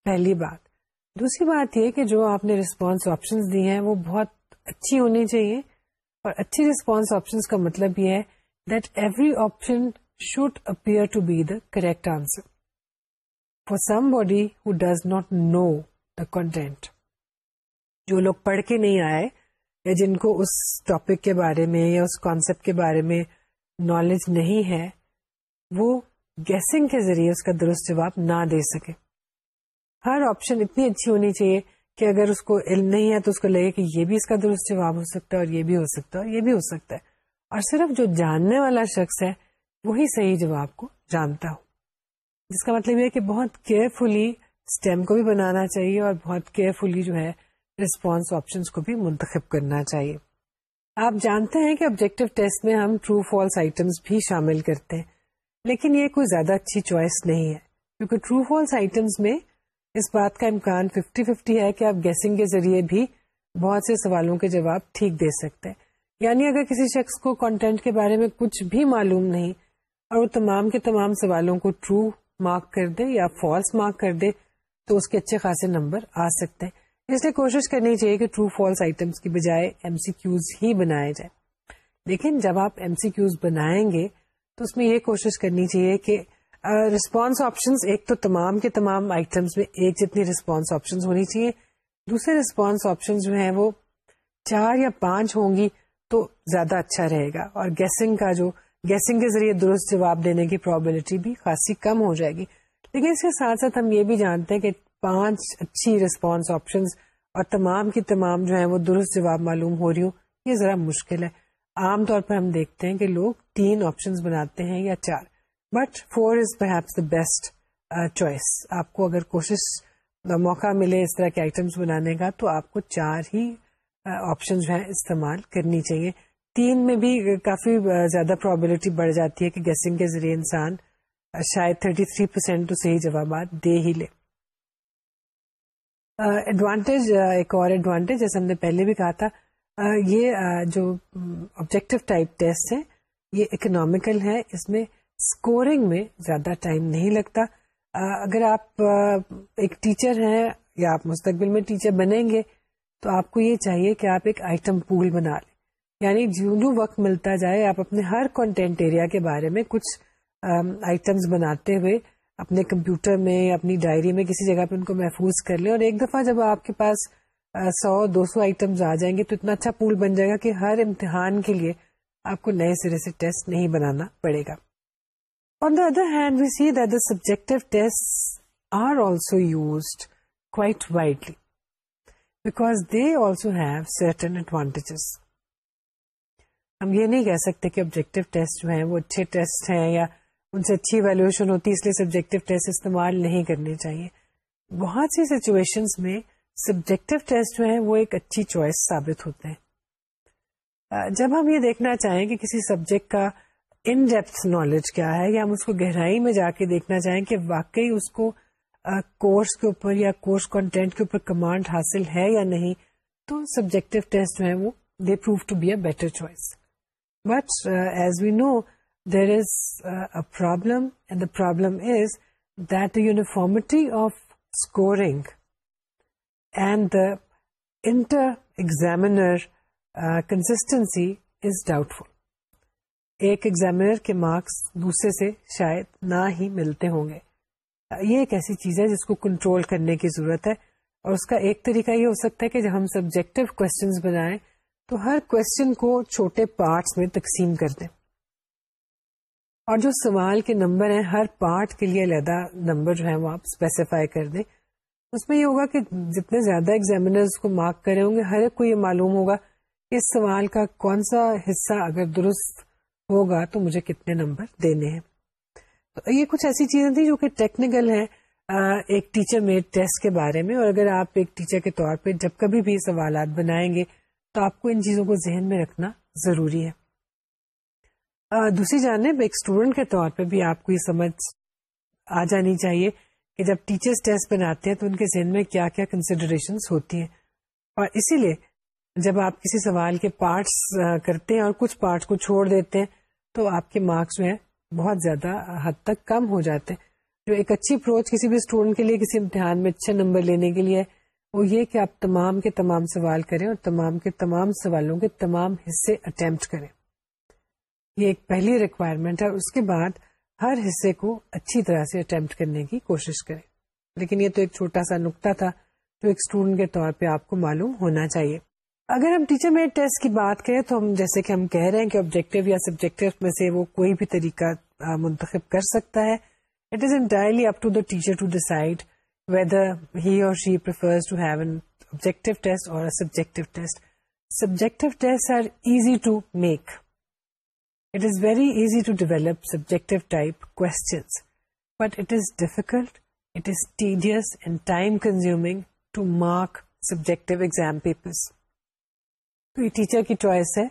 پہلی بات دوسری بات یہ کہ جو آپ نے رسپانس آپشنس دی ہیں وہ بہت اچھی ہونی چاہیے اور اچھی رسپانس آپشنس کا مطلب یہ ہے that every option should appear to be the correct answer for somebody who does not know the content جو لوگ پڑھ کے نہیں آئے یا جن کو اس ٹاپک کے بارے میں یا اس کانسیپٹ کے بارے میں نالج نہیں ہے وہ گیسنگ کے ذریعے اس کا درست جواب نہ دے سکے ہر آپشن اتنی اچھی ہونی چاہیے کہ اگر اس کو علم نہیں ہے تو اس کو لگے کہ یہ بھی اس کا درست جواب ہو سکتا ہے اور یہ بھی ہو سکتا ہے اور یہ بھی ہو سکتا ہے اور صرف جو جاننے والا شخص ہے وہی صحیح جواب کو جانتا ہو جس کا مطلب یہ کہ بہت کیئرفلی اسٹیم کو بھی بنانا چاہیے اور بہت کیئرفلی جو ہے رسپانس آپشنس کو بھی منتخب کرنا چاہیے آپ جانتے ہیں کہ آبجیکٹو ٹیسٹ میں ہم ٹرو فالس آئٹمس بھی شامل کرتے ہیں لیکن یہ کوئی زیادہ اچھی چوائس نہیں ہے کیونکہ ٹرو فالس آئٹمس میں اس بات کا امکان 50-50 ہے کہ آپ گیسنگ کے ذریعے بھی بہت سے سوالوں کے جواب ٹھیک دے سکتے ہیں یعنی اگر کسی شخص کو کنٹینٹ کے بارے میں کچھ بھی معلوم نہیں اور وہ تمام کے تمام سوالوں کو ٹرو مارک کر دے یا فالس مارک کر دے تو اس کے اچھے خاصے نمبر آ سکتے ہیں اس لیے کوشش کرنی چاہیے کہ ٹرو فالس آئٹمس کی بجائے ایم سی کیوز ہی بنائے جائے لیکن جب آپ ایم سی کیوز بنائیں گے تو اس میں یہ کوشش کرنی چاہیے کہ رسپانس uh, آپشنس ایک تو تمام کے تمام آئٹمس میں ایک جتنی رسپانس آپشن ہونی چاہیے دوسرے رسپانس آپشن جو ہیں وہ چار یا پانچ ہوں گی تو زیادہ اچھا رہے گا اور گیسنگ کا جو گیسنگ کے ذریعے درست جواب دینے کی پرابلٹی بھی خاصی کم ہو جائے گی لیکن اس کے ساتھ ساتھ ہم یہ بھی جانتے ہیں کہ پانچ اچھی رسپانس آپشنس اور تمام کی تمام جو ہیں وہ درست جواب معلوم ہو رہی ہوں یہ ذرا مشکل ہے عام طور پر ہم دیکھتے ہیں کہ لوگ تین آپشن بناتے ہیں یا چار but four is perhaps best choice آپ کو اگر کوشش uh, موقع ملے اس طرح کے آئٹمس بنانے کا تو آپ کو چار ہی آپشن uh, جو ہے استعمال کرنی چاہیے تین میں بھی کافی uh, زیادہ پرابلٹی بڑھ جاتی ہے کہ گیسنگ کے ذریعے انسان شاید 33% پرسینٹ تو صحیح جوابات دے ہی لے ایڈوانٹیج ایک اور ایڈوانٹیج جیسے ہم نے پہلے بھی کہا تھا یہ جو آبجیکٹو ٹائپ ٹیسٹ ہیں یہ اکنامیکل ہے اس میں اسکورنگ میں زیادہ ٹائم نہیں لگتا اگر آپ ایک ٹیچر ہیں یا آپ مستقبل میں ٹیچر بنیں گے تو آپ کو یہ چاہیے کہ آپ ایک آئٹم پول بنا لیں یعنی جنو وقت ملتا جائے آپ اپنے ہر کانٹینٹ ایریا کے بارے میں کچھ آئٹمس بناتے ہوئے اپنے کمپیوٹر میں اپنی ڈائری میں کسی جگہ پہ ان کو محفوظ کر لیں اور ایک دفعہ جب آپ کے پاس سو دو سو آئٹمز آ جائیں گے تو اتنا اچھا پول بن جائے گا کہ ہر امتحان کے لیے آپ کو نئے سرے سے ٹیسٹ نہیں بنانا پڑے گا on the the other hand we see test are also also quite widely because they have certain advantages ہم یہ نہیں کہہ سکتے کہ آبجیکٹو ٹیسٹ جو ہیں وہ اچھے ٹیسٹ ہیں یا ان سے اچھی ویلویشن ہوتی ہے اس لیے سبجیکٹو ٹیسٹ استعمال نہیں کرنے چاہیے بہت سی سچویشن میں سبجیکٹو ٹیسٹ جو ہے وہ ایک اچھی چوائس ثابت ہوتے ہیں جب ہم یہ دیکھنا چاہیں کہ کسی سبجیکٹ کا ان ڈیپتھ نالج کیا ہے یا ہم اس کو گہرائی میں جا کے دیکھنا چاہیں کہ واقعی اس کو کورس کے اوپر یا کورس کنٹینٹ کے اوپر کمانڈ حاصل ہے یا نہیں تو سبجیکٹو ٹیسٹ جو ہے وہ they prove to be a better choice but as we know there is a problem and the problem is that uniformity of scoring and the inter examiner consistency is doubtful ایک ایگزامنر کے مارکس دوسرے سے شاید نہ ہی ملتے ہوں گے یہ ایک ایسی چیز ہے جس کو کنٹرول کرنے کی ضرورت ہے اور اس کا ایک طریقہ یہ ہو سکتا ہے کہ جب ہم سبجیکٹو کوشچنس بنائیں تو ہر کوشچن کو چھوٹے پارٹس میں تقسیم کر دیں اور جو سوال کے نمبر ہیں ہر پارٹ کے لیے علیحدہ نمبر جو ہے وہ آپ اسپیسیفائی کر دیں اس میں یہ ہوگا کہ جتنے زیادہ ایگزامینرز کو مارک کرے ہوں گے ہر ایک کو یہ معلوم ہوگا کہ اس سوال کا کون سا حصہ اگر درست ہوگا تو مجھے کتنے نمبر دینے ہیں یہ کچھ ایسی چیزیں تھیں جو کہ ٹیکنیکل ہیں ایک ٹیچر میں ٹیسٹ کے بارے میں اور اگر آپ ایک ٹیچر کے طور پہ جب کبھی بھی سوالات بنائیں گے تو آپ کو ان چیزوں کو ذہن میں رکھنا ضروری ہے دوسری جانب ایک اسٹوڈنٹ کے طور پہ بھی آپ کو یہ سمجھ آ جانی چاہیے کہ جب ٹیچرس ٹیسٹ بناتے ہیں تو ان کے ذہن میں کیا کیا کنسیڈریشن ہوتی ہیں اور اسی لیے جب آپ کسی سوال کے پارٹس کرتے ہیں اور کچھ پارٹس کو چھوڑ دیتے ہیں تو آپ کے مارکس بہت زیادہ حد تک کم ہو جاتے ہیں جو ایک اچھی اپروچ کسی بھی اسٹوڈنٹ کے لیے کسی امتحان میں اچھے نمبر لینے کے لیے وہ یہ کہ آپ تمام کے تمام سوال کریں اور تمام کے تمام سوالوں کے تمام حصے اٹمپٹ کریں یہ ایک پہلی ریکوائرمنٹ ہے اور اس کے بعد ہر حصے کو اچھی طرح سے اٹمپٹ کرنے کی کوشش کریں لیکن یہ تو ایک چھوٹا سا نکتا تھا جو ایک اسٹوڈنٹ کے طور پہ آپ کو معلوم ہونا چاہیے اگر ہم ٹیچر میں ٹیسٹ کی بات کریں تو ہم جیسے کہ ہم کہہ رہے ہیں کہ آبجیکٹو یا سبجیکٹو میں سے وہ کوئی بھی طریقہ منتخب کر سکتا ہے it is entirely up to the teacher to decide whether he or she prefers to have an objective test or subjective test subjective test are easy to make it is very easy to develop subject but it is difficult exam teacher کی چوائس ہے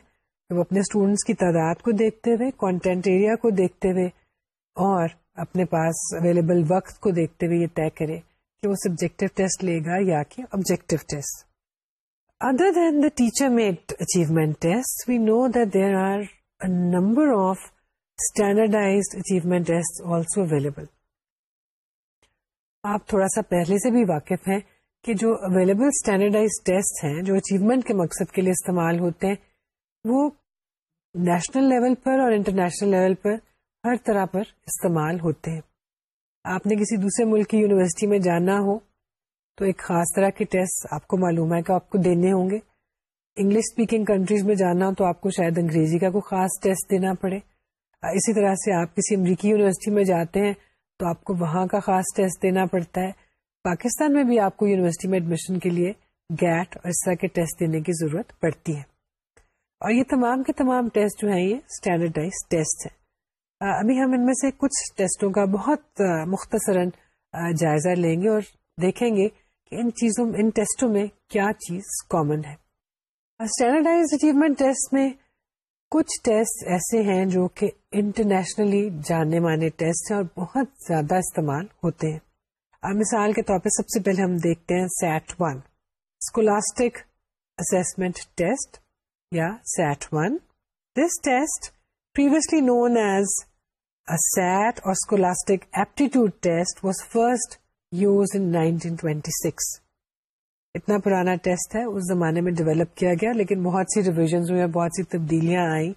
کہ وہ اپنے اسٹوڈینٹس کی تعداد کو دیکھتے ہوئے کانٹینٹ ایریا کو دیکھتے ہوئے اور اپنے پاس اویلیبل وقت کو دیکھتے ہوئے یہ طے کرے کہ وہ سبجیکٹو ٹیسٹ لے گا یا کہ objective test other than the teacher made achievement test we know that there are number of standardized achievement also available آپ تھوڑا سا پہلے سے بھی واقف ہیں کہ جو اویلیبل اسٹینڈرڈائز ٹیسٹ ہیں جو اچیومنٹ کے مقصد کے لیے استعمال ہوتے ہیں وہ نیشنل لیول پر اور انٹرنیشنل لیول پر ہر طرح پر استعمال ہوتے ہیں آپ نے کسی دوسرے ملک کی یونیورسٹی میں جانا ہو تو ایک خاص طرح کے ٹیسٹ آپ کو معلوم ہے کہ آپ کو دینے ہوں گے انگلش اسپیکنگ کنٹریز میں جانا ہو تو آپ کو شاید انگریزی کا کوئی خاص ٹیسٹ دینا پڑے اسی طرح سے آپ کسی امریکی یونیورسٹی میں جاتے ہیں تو آپ کو وہاں کا خاص ٹیسٹ دینا پڑتا ہے پاکستان میں بھی آپ کو یونیورسٹی میں ایڈمیشن کے لیے گیٹ اور اس طرح کے ٹیسٹ دینے کی ضرورت پڑتی ہے اور یہ تمام کے تمام ٹیسٹ جو ہیں یہ اسٹینڈرڈائز ٹیسٹ ہیں ابھی ہم ان میں سے کچھ ٹیسٹوں کا بہت مختصراً جائزہ لیں گے اور دیکھیں گے کہ ان چیزوں ان ٹیسٹوں میں کیا چیز کامن ہے اسٹینڈرڈائز اچیومنٹ ٹیسٹ میں کچھ ٹیسٹ ایسے ہیں جو کہ انٹرنیشنلی جاننے مانے ٹیسٹ ہیں اور بہت زیادہ استعمال ہوتے ہیں اور مثال کے طور پہ سب سے پہلے ہم دیکھتے ہیں SAT one scholastic assessment test or SAT one this test previously known as SAT or scholastic test was first use in اتنا پرانا ٹیسٹ ہے اس زمانے میں ڈیولپ کیا گیا لیکن بہت سی ریویژنز بہت سی تبدیلیاں آئیں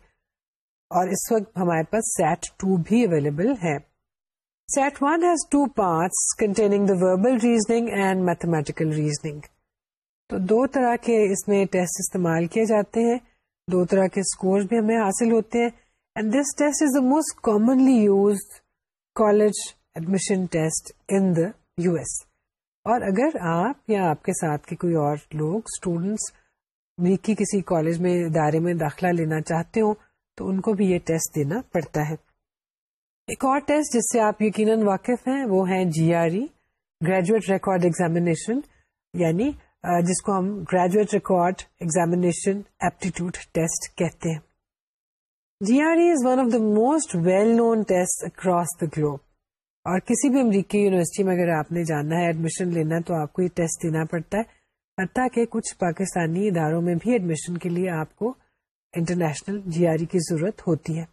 اور اس وقت ہمارے پاس سیٹ ٹو بھی اویلیبل ہے SAT one has two parts containing the verbal reasoning and mathematical reasoning تو دو طرح کے اس میں ٹیسٹ استعمال کیے جاتے ہیں دو طرح کے اسکور بھی ہمیں حاصل ہوتے ہیں and this test is the most commonly use college admission test in the U S اور اگر آپ یا آپ کے ساتھ کے کوئی اور لوگ اسٹوڈینٹس نیکی کسی کالج میں ادارے میں داخلہ لینا چاہتے ہوں تو ان کو بھی یہ ٹیسٹ دینا پڑتا ہے ایک اور ٹیسٹ جس سے آپ یقیناً واقف ہیں وہ ہے G R E graduate record examination یعنی جس کو ہم graduate record examination aptitude test کہتے ہیں G R E is one of the most well known test across the globe اور کسی بھی امریکی یونیورسٹی میں اگر آپ نے جانا ہے ایڈمیشن لینا تو آپ کو یہ ٹیسٹ دینا پڑتا ہے حتیٰ کہ کچھ پاکستانی اداروں میں بھی ایڈمیشن کے لیے آپ کو انٹرنیشنل جی آر ای کی ضرورت ہوتی ہے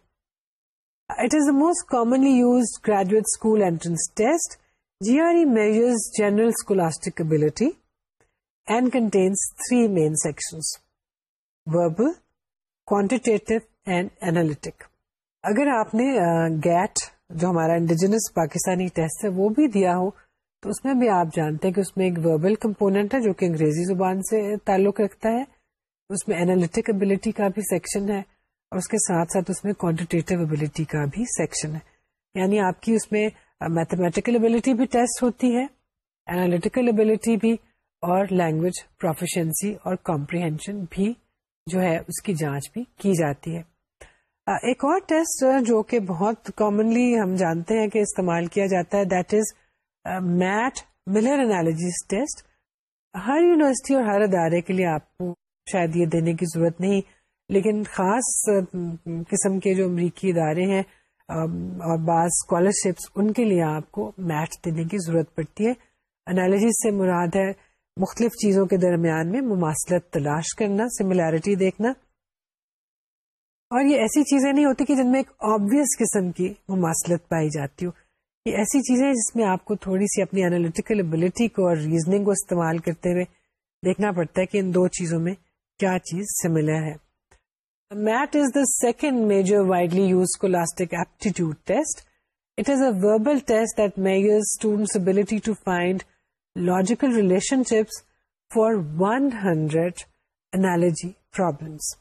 it is the most commonly use graduate school entrance test G R E measures general ability and contains three main section verbal quantitative and analytic اگر آپ نے گیٹ uh, جو ہمارا انڈیجنس پاکستانی ٹیسٹ ہے وہ بھی دیا ہو تو اس میں بھی آپ جانتے ہیں کہ اس میں ایک وربل کمپوننٹ ہے جو کہ انگریزی زبان سے تعلق رکھتا ہے اس میں اینالٹک ابلیٹی کا بھی سیکشن ہے اور اس کے ساتھ ساتھ اس میں کوانٹیٹیو ابلیٹی کا بھی سیکشن ہے یعنی آپ کی اس میں میتھمیٹیکل ابلیٹی بھی ٹیسٹ ہوتی ہے اینالیٹیکل ابلٹی بھی اور لینگویج پروفیشنسی اور کمپریہنشن بھی جو ہے اس کی جانچ بھی کی جاتی ہے ایک اور ٹیسٹ جو کہ بہت کامنلی ہم جانتے ہیں کہ استعمال کیا جاتا ہے that is MAT Miller analogies test Hare university اور ہر ادارے کے لیے آپ کو شاید یہ دینے کی ضرورت نہیں لیکن خاص قسم کے جو امریکی ادارے ہیں اور بعض اسکالرشپس ان کے لیے آپ کو میٹ دینے کی ضرورت پڑتی ہے انالوجیز سے مراد ہے مختلف چیزوں کے درمیان میں مماثلت تلاش کرنا سملیرٹی دیکھنا اور یہ ایسی چیزیں نہیں ہوتی کہ جن میں ایک آبیس قسم کی مماثلت پائی جاتی ہو یہ ایسی چیزیں جس میں آپ کو تھوڑی سی اپنی انالیٹیکل ابلیٹی کو اور ریزننگ کو استعمال کرتے ہوئے دیکھنا پڑتا ہے کہ ان دو چیزوں میں کیا چیز سملر ہے MAT is the second major widely use scholastic aptitude test it is a verbal test that students ability to find logical relationships for one hundred analogy problems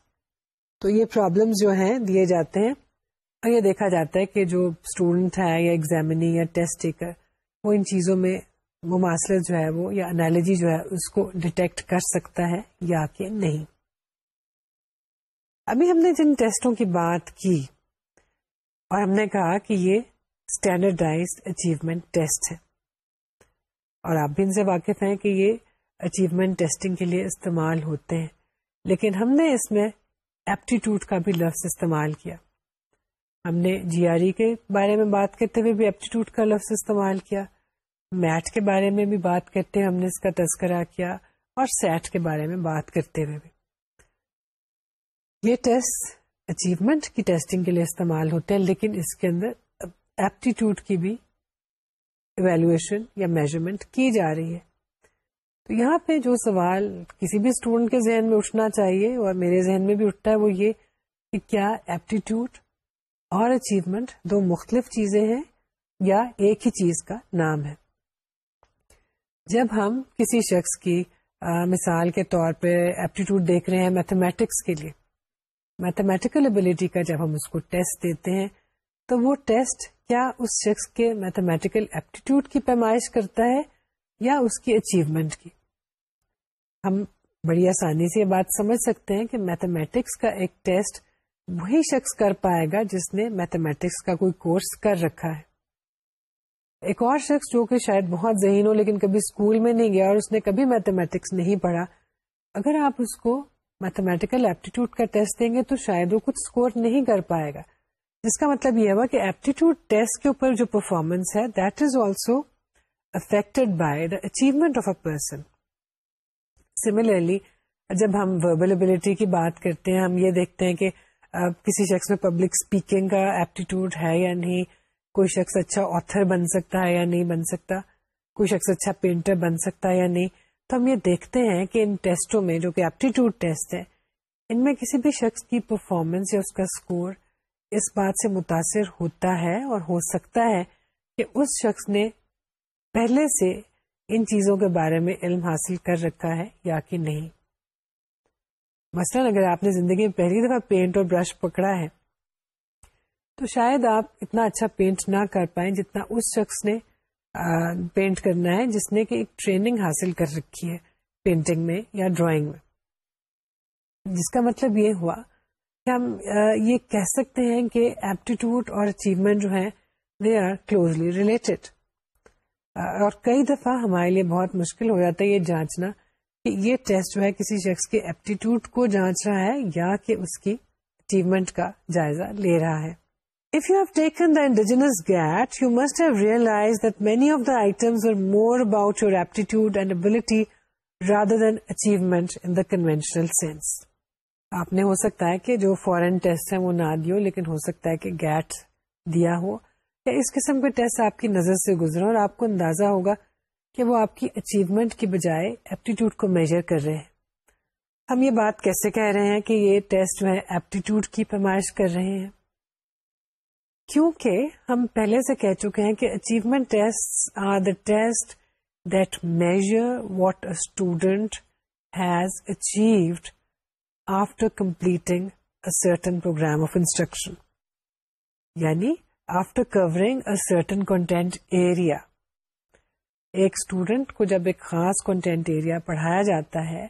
تو یہ پرابلم جو ہیں دیے جاتے ہیں اور یہ دیکھا جاتا ہے کہ جو اسٹوڈنٹ ہے یا ایگزامنی یا ٹیسٹ ٹیکر وہ ان چیزوں میں مماثرت جو ہے وہ یا انالوجی جو ہے اس کو ڈیٹیکٹ کر سکتا ہے یا کہ نہیں ابھی ہم نے جن ٹیسٹوں کی بات کی اور ہم نے کہا کہ یہ اسٹینڈرڈائز اچیومنٹ ٹیسٹ ہے اور آپ بھی ان سے واقف ہیں کہ یہ اچیومنٹ ٹیسٹنگ کے لیے استعمال ہوتے ہیں لیکن ہم نے اس میں ایپٹیٹیوڈ کا بھی لفظ استعمال کیا ہم نے جی آر ای کے بارے میں بات کرتے ہوئے بھی ایپٹیٹیوڈ کا لفظ استعمال کیا میٹ کے بارے میں بھی بات کرتے ہم نے اس کا تذکرہ کیا اور سیٹ کے بارے میں بات کرتے ہوئے بھی یہ ٹیسٹ اچیومنٹ کی ٹیسٹنگ کے لیے استعمال ہوتے ہیں لیکن اس کے اندر ایپٹیٹیوڈ کی بھی ایویلویشن یا میجرمنٹ کی جا رہی ہے تو یہاں پہ جو سوال کسی بھی اسٹوڈنٹ کے ذہن میں اٹھنا چاہیے اور میرے ذہن میں بھی اٹھتا ہے وہ یہ کہ کیا ایپٹیٹیوڈ اور اچیومنٹ دو مختلف چیزیں ہیں یا ایک ہی چیز کا نام ہے جب ہم کسی شخص کی آ, مثال کے طور پہ ایپٹیٹیوڈ دیکھ رہے ہیں میتھمیٹکس کے لیے میتھمیٹیکل ابلیٹی کا جب ہم اس کو ٹیسٹ دیتے ہیں تو وہ ٹیسٹ کیا اس شخص کے میتھمیٹیکل ایپٹیٹیوڈ کی پیمائش کرتا ہے یا اس کی اچیومنٹ کی ہم بڑی آسانی سے یہ بات سمجھ سکتے ہیں کہ میتھمیٹکس کا ایک ٹیسٹ وہی شخص کر پائے گا جس نے میتھمیٹکس کا کوئی کورس کر رکھا ہے ایک اور شخص جو کہ شاید بہت ذہین ہو لیکن کبھی اسکول میں نہیں گیا اور اس نے کبھی میتھمیٹکس نہیں پڑھا اگر آپ اس کو میتھمیٹیکل ایپٹیٹیوڈ کا ٹیسٹ دیں گے تو شاید وہ کچھ اسکور نہیں کر پائے گا جس کا مطلب یہ ہوا کہ ایپٹیٹیوڈ ٹیسٹ کے اوپر جو پرفارمنس ہے that is also affected by the achievement of a person similarly جب ہم وربل ابلیٹی کی بات کرتے ہیں ہم یہ دیکھتے ہیں کہ کسی شخص میں پبلک اسپیکنگ کا ایپٹیٹیوڈ ہے یا نہیں کوئی شخص اچھا آتھر بن سکتا ہے یا نہیں بن سکتا کوئی شخص اچھا پینٹر بن سکتا ہے یا نہیں تو ہم یہ دیکھتے ہیں کہ ان ٹیسٹوں میں جو کہ ایپٹیٹیوڈ ٹیسٹ ہے ان میں کسی بھی شخص کی پرفارمنس یا اس کا اسکور اس بات سے متاثر ہوتا ہے اور ہو سکتا ہے کہ اس شخص نے پہلے سے ان چیزوں کے بارے میں علم حاصل کر رکھا ہے یا کہ نہیں مثلاً اگر آپ نے زندگی میں پہلی دفعہ پینٹ اور برش پکڑا ہے تو شاید آپ اتنا اچھا پینٹ نہ کر پائیں جتنا اس شخص نے پینٹ کرنا ہے جس نے کہ ایک ٹریننگ حاصل کر رکھی ہے پینٹنگ میں یا ڈرائنگ میں جس کا مطلب یہ ہوا کہ ہم یہ کہہ سکتے ہیں کہ ایپٹیٹیوڈ اور اچیومنٹ جو ہیں دے آر کلوزلی ریلیٹڈ اور کئی دفعہ ہمارے لیے بہت مشکل ہو جاتا ہے یہ جانچنا کہ یہ ٹیسٹ جو ہے کسی شخص کے ایپٹیٹیوڈ کو جانچ رہا ہے یا کہ اس کی اچیومنٹ کا جائزہ لے رہا ہے If you have taken the indigenous GAT, you must have realized that many of the items were more about your aptitude and ability rather than achievement in the conventional sense. آپ نے ہو سکتا ہے کہ جو foreign tests ہیں وہ نہ دیو لیکن ہو سکتا ہے کہ GAT دیا ہو. اس قسم کے ٹیسٹ آپ کی نظر سے گزرے اور آپ کو اندازہ ہوگا کہ وہ آپ کی اچیومنٹ کی بجائے ایپٹیٹیوڈ کو میجر کر رہے ہیں ہم یہ بات کیسے کہہ رہے ہیں کہ یہ ٹیسٹ جو ہے ایپٹیٹیوڈ کی پیمائش کر رہے ہیں کیونکہ ہم پہلے سے کہہ چکے ہیں کہ achievement test are the test that measure what a student has achieved after completing certain program of instruction یعنی after covering certain content area ایک اسٹوڈینٹ کو جب ایک خاص کنٹینٹ ایریا پڑھایا جاتا ہے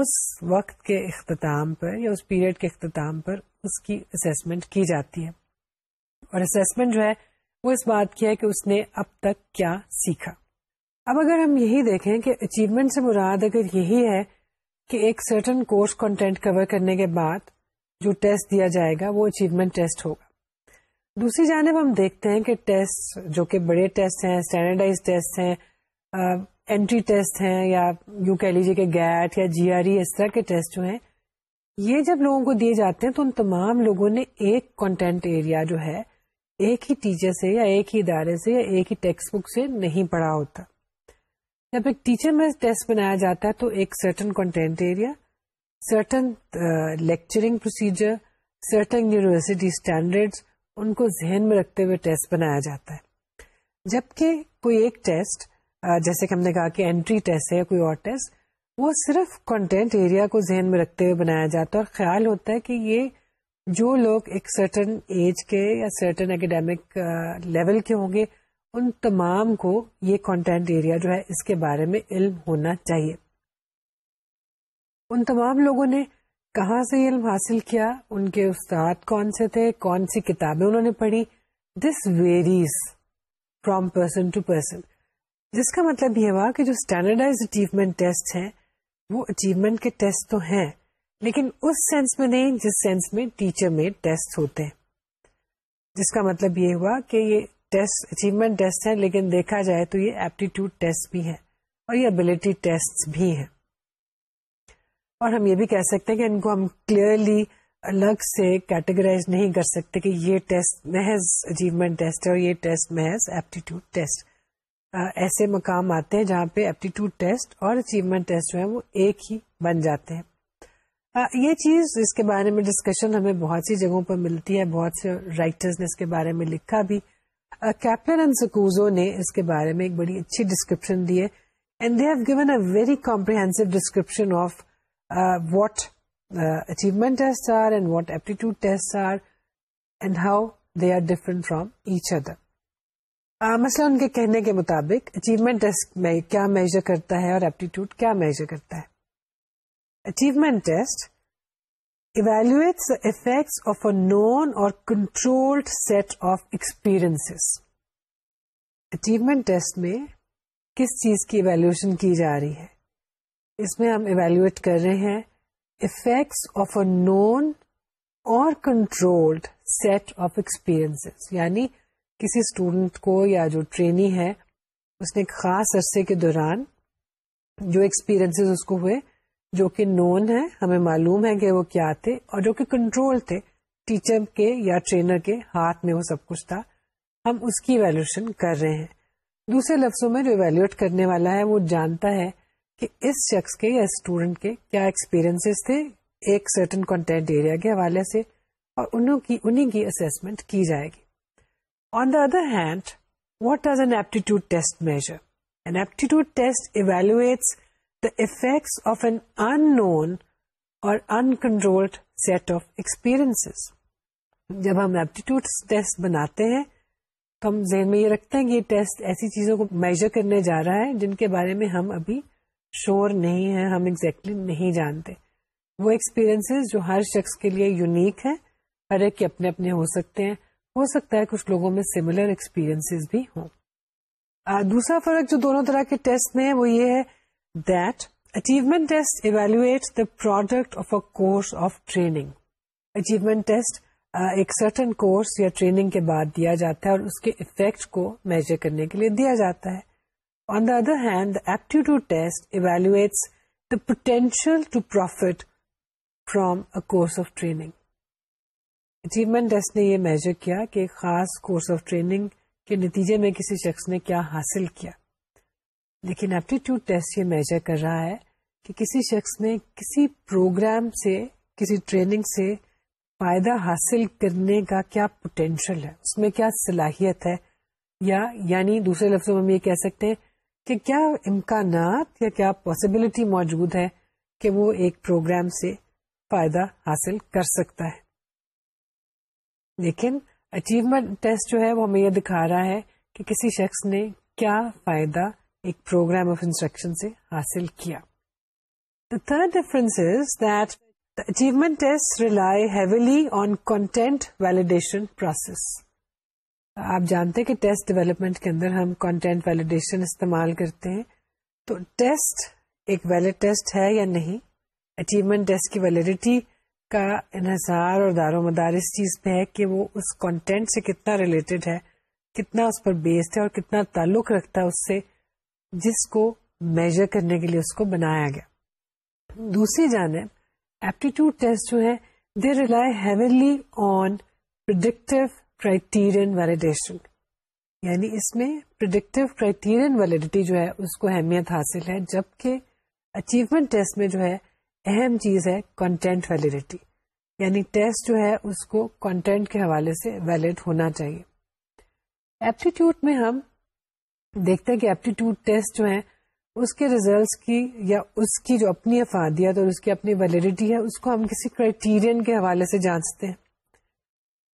اس وقت کے اختتام پر یا اس پیریڈ کے اختتام پر اس کی اسیسمنٹ کی جاتی ہے اور اسیسمنٹ جو ہے وہ اس بات کی ہے کہ اس نے اب تک کیا سیکھا اب اگر ہم یہی دیکھیں کہ اچیومنٹ سے مراد اگر یہی ہے کہ ایک سرٹن کورس کنٹینٹ کور کرنے کے بعد جو ٹیسٹ دیا جائے گا وہ اچیومنٹ ٹیسٹ ہوگا دوسری جانب ہم دیکھتے ہیں کہ ٹیسٹ جو کہ بڑے ٹیسٹ ہیں اسٹینڈرڈائز ٹیسٹ ہیں اینٹری ٹیسٹ ہیں یا یو کہ گیٹ یا جی آر ای اس طرح کے ٹیسٹ جو ہیں یہ جب لوگوں کو دیے جاتے ہیں تو ان تمام لوگوں نے ایک کانٹینٹ ایریا جو ہے ایک ہی ٹیچر سے یا ایک ہی ادارے سے یا ایک ہی ٹیکسٹ بک سے نہیں پڑھا ہوتا جب ایک ٹیچر میں ٹیسٹ بنایا جاتا ہے تو ایک certain content area certain lecturing procedure certain university standard ان کو ذہن میں رکھتے ہوئے ٹیسٹ بنایا جاتا ہے جبکہ کوئی ایک ٹیسٹ جیسے کہ ہم نے کہا کہ انٹری ٹیسٹ ہے کوئی اور ٹیسٹ وہ صرف کنٹینٹ ایریا کو ذہن میں رکھتے ہوئے بنایا جاتا ہے اور خیال ہوتا ہے کہ یہ جو لوگ ایک سرٹن ایج کے یا سرٹن اکیڈیمک لیول کے ہوں گے ان تمام کو یہ کانٹینٹ ایریا جو ہے اس کے بارے میں علم ہونا چاہیے ان تمام لوگوں نے کہاں سے علم حاصل کیا ان کے استاد کون سے تھے کون سی کتابیں انہوں نے پڑھی this varies from person to person جس کا مطلب یہ ہوا کہ جو اسٹینڈرڈائز اچیومنٹ ٹیسٹ ہیں وہ اچیومنٹ کے ٹیسٹ تو ہیں لیکن اس سینس میں نہیں جس سینس میں ٹیچر میں ٹیسٹ ہوتے ہیں جس کا مطلب یہ ہوا کہ یہ ٹیسٹ اچیومنٹ ٹیسٹ ہیں لیکن دیکھا جائے تو یہ ایپٹیٹیوڈ ٹیسٹ بھی ہیں اور یہ ابلیٹی ٹیسٹ بھی ہیں اور ہم یہ بھی کہہ سکتے ہیں کہ ان کو ہم کلیئرلی الگ سے کیٹیگرائز نہیں کر سکتے کہ یہ ٹیسٹ محض اچیومنٹ ٹیسٹ ہے اور یہ ٹیسٹ محض ایپٹیٹیوڈ ٹیسٹ ایسے مقام آتے ہیں جہاں پہ ایپٹیٹیوڈ ٹیسٹ اور اچیومنٹ ٹیسٹ جو ہے وہ ایک ہی بن جاتے ہیں یہ چیز اس کے بارے میں ڈسکشن ہمیں بہت سی جگہوں پر ملتی ہے بہت سے رائٹرز نے اس کے بارے میں لکھا بھی کیپٹن اینڈ سکوزو نے اس کے بارے میں ایک بڑی اچھی ڈسکرپشن دی ہے and they have given a very comprehensive description of what achievement are and what aptitude test are and how they are different from each other مسئلہ ان کے کہنے کے مطابق اچیومنٹ ٹیسٹ میں کیا میجر کرتا ہے اور ایپٹیٹیوڈ کیا میجر کرتا ہے achievement test evaluates effects of a known or controlled set of experience achievement test میں کس چیز کی ایویلویشن کی جا رہی ہے اس میں ہم ایویلویٹ کر رہے ہیں effects of a known or controlled set of experience یعنی کسی اسٹوڈینٹ کو یا جو ٹرینی ہے اس نے خاص عرصے کے دوران جو ایکسپیرئنس اس کو ہوئے جو کہ نون ہے ہمیں معلوم ہے کہ وہ کیا تھے اور جو کہ کنٹرول تھے ٹیچر کے یا ٹرینر کے ہاتھ میں وہ سب کچھ تھا ہم اس کی ایویلوشن کر رہے ہیں دوسرے لفظوں میں جو ایویلویٹ کرنے والا ہے وہ جانتا ہے کہ اس شخص کے یا اسٹوڈنٹ کے کیا ایکسپیرئنس تھے ایک سرٹن کانٹینٹ ایریا کے حوالے سے اور انہوں کی انہیں کی اسیسمنٹ کی جائے گی on the other hand what does an aptitude test measure an aptitude test evaluates the effects of an unknown or uncontrolled set of experience جب ہم ایپٹیوڈ ٹیسٹ بناتے ہیں تو ہم ذہن میں یہ رکھتے ہیں کہ یہ ٹیسٹ ایسی چیزوں کو میجر کرنے جا رہا ہے جن کے بارے میں ہم ابھی شور نہیں ہے ہم ایگزیکٹلی exactly نہیں جانتے وہ ایکسپیرئنس جو ہر شخص کے لیے یونیک ہے ہر ایک کے اپنے اپنے ہو سکتے ہیں ہو سکتا ہے کچھ لوگوں میں سملر ایکسپیرئنس بھی ہوں دوسرا فرق جو دونوں طرح کے ٹیسٹ ہے وہ یہ ہے that achievement test evaluate the product of a course of training achievement test ایک سرٹن کورس یا ٹریننگ کے بعد دیا جاتا ہے اور اس کے افیکٹ کو میجر کرنے کے لیے دیا جاتا ہے on the other hand the aptitude test evaluates the potential to profit from of training achievement نے یہ میجر کیا کہ خاص کورس آف ٹریننگ کے نتیجے میں کسی شخص نے کیا حاصل کیا لیکن ایپٹیٹیوڈ ٹیسٹ یہ میجر کر رہا ہے کہ کسی شخص نے کسی پروگرام سے کسی ٹریننگ سے فائدہ حاصل کرنے کا کیا پوٹینشیل ہے اس میں کیا صلاحیت ہے یا یعنی دوسرے لفظوں میں ہم یہ کہہ سکتے ہیں کہ کیا امکانات یا کیا پاسبلٹی موجود ہے کہ وہ ایک پروگرام سے فائدہ حاصل کر سکتا ہے لیکن اچیومنٹ ٹیسٹ جو ہے وہ ہمیں یہ دکھا رہا ہے کہ کسی شخص نے کیا فائدہ ایک پروگرام آف انسٹرکشن سے حاصل کیا the third difference is that achievement test rely heavily on content validation process آپ جانتے کہ ٹیسٹ ڈیولپمنٹ کے اندر ہم کانٹینٹ ویلیڈیشن استعمال کرتے ہیں تو ٹیسٹ ایک ویلڈ ٹیسٹ ہے یا نہیں اچیومنٹ ٹیسٹ کی ویلیڈیٹی کا انحصار اور دار و مدار اس چیز پہ ہے کہ وہ اس کانٹینٹ سے کتنا ریلیٹڈ ہے کتنا اس پر بیسڈ ہے اور کتنا تعلق رکھتا ہے اس سے جس کو میجر کرنے کے لیے اس کو بنایا گیا دوسری جانب ایپٹیٹیوڈ ٹیسٹ جو ہے they rely heavily on predictive criterion validation یعنی اس میں پرڈکٹیو کرائٹیرین ویلیڈیٹی جو ہے اس کو اہمیت حاصل ہے جبکہ اچیومنٹ ٹیسٹ میں جو ہے اہم چیز ہے کنٹینٹ ویلیڈیٹی یعنی ٹیسٹ جو ہے اس کو کنٹینٹ کے حوالے سے ویلڈ ہونا چاہیے ایپٹیٹیوڈ میں ہم دیکھتے ہیں کہ ایپٹیٹیوڈ ٹیسٹ جو ہے اس کے ریزلٹس کی یا اس کی جو اپنی افادیت اور اس کی اپنی ویلیڈیٹی ہے اس کو ہم کسی کرائٹیرین کے حوالے سے جانچتے ہیں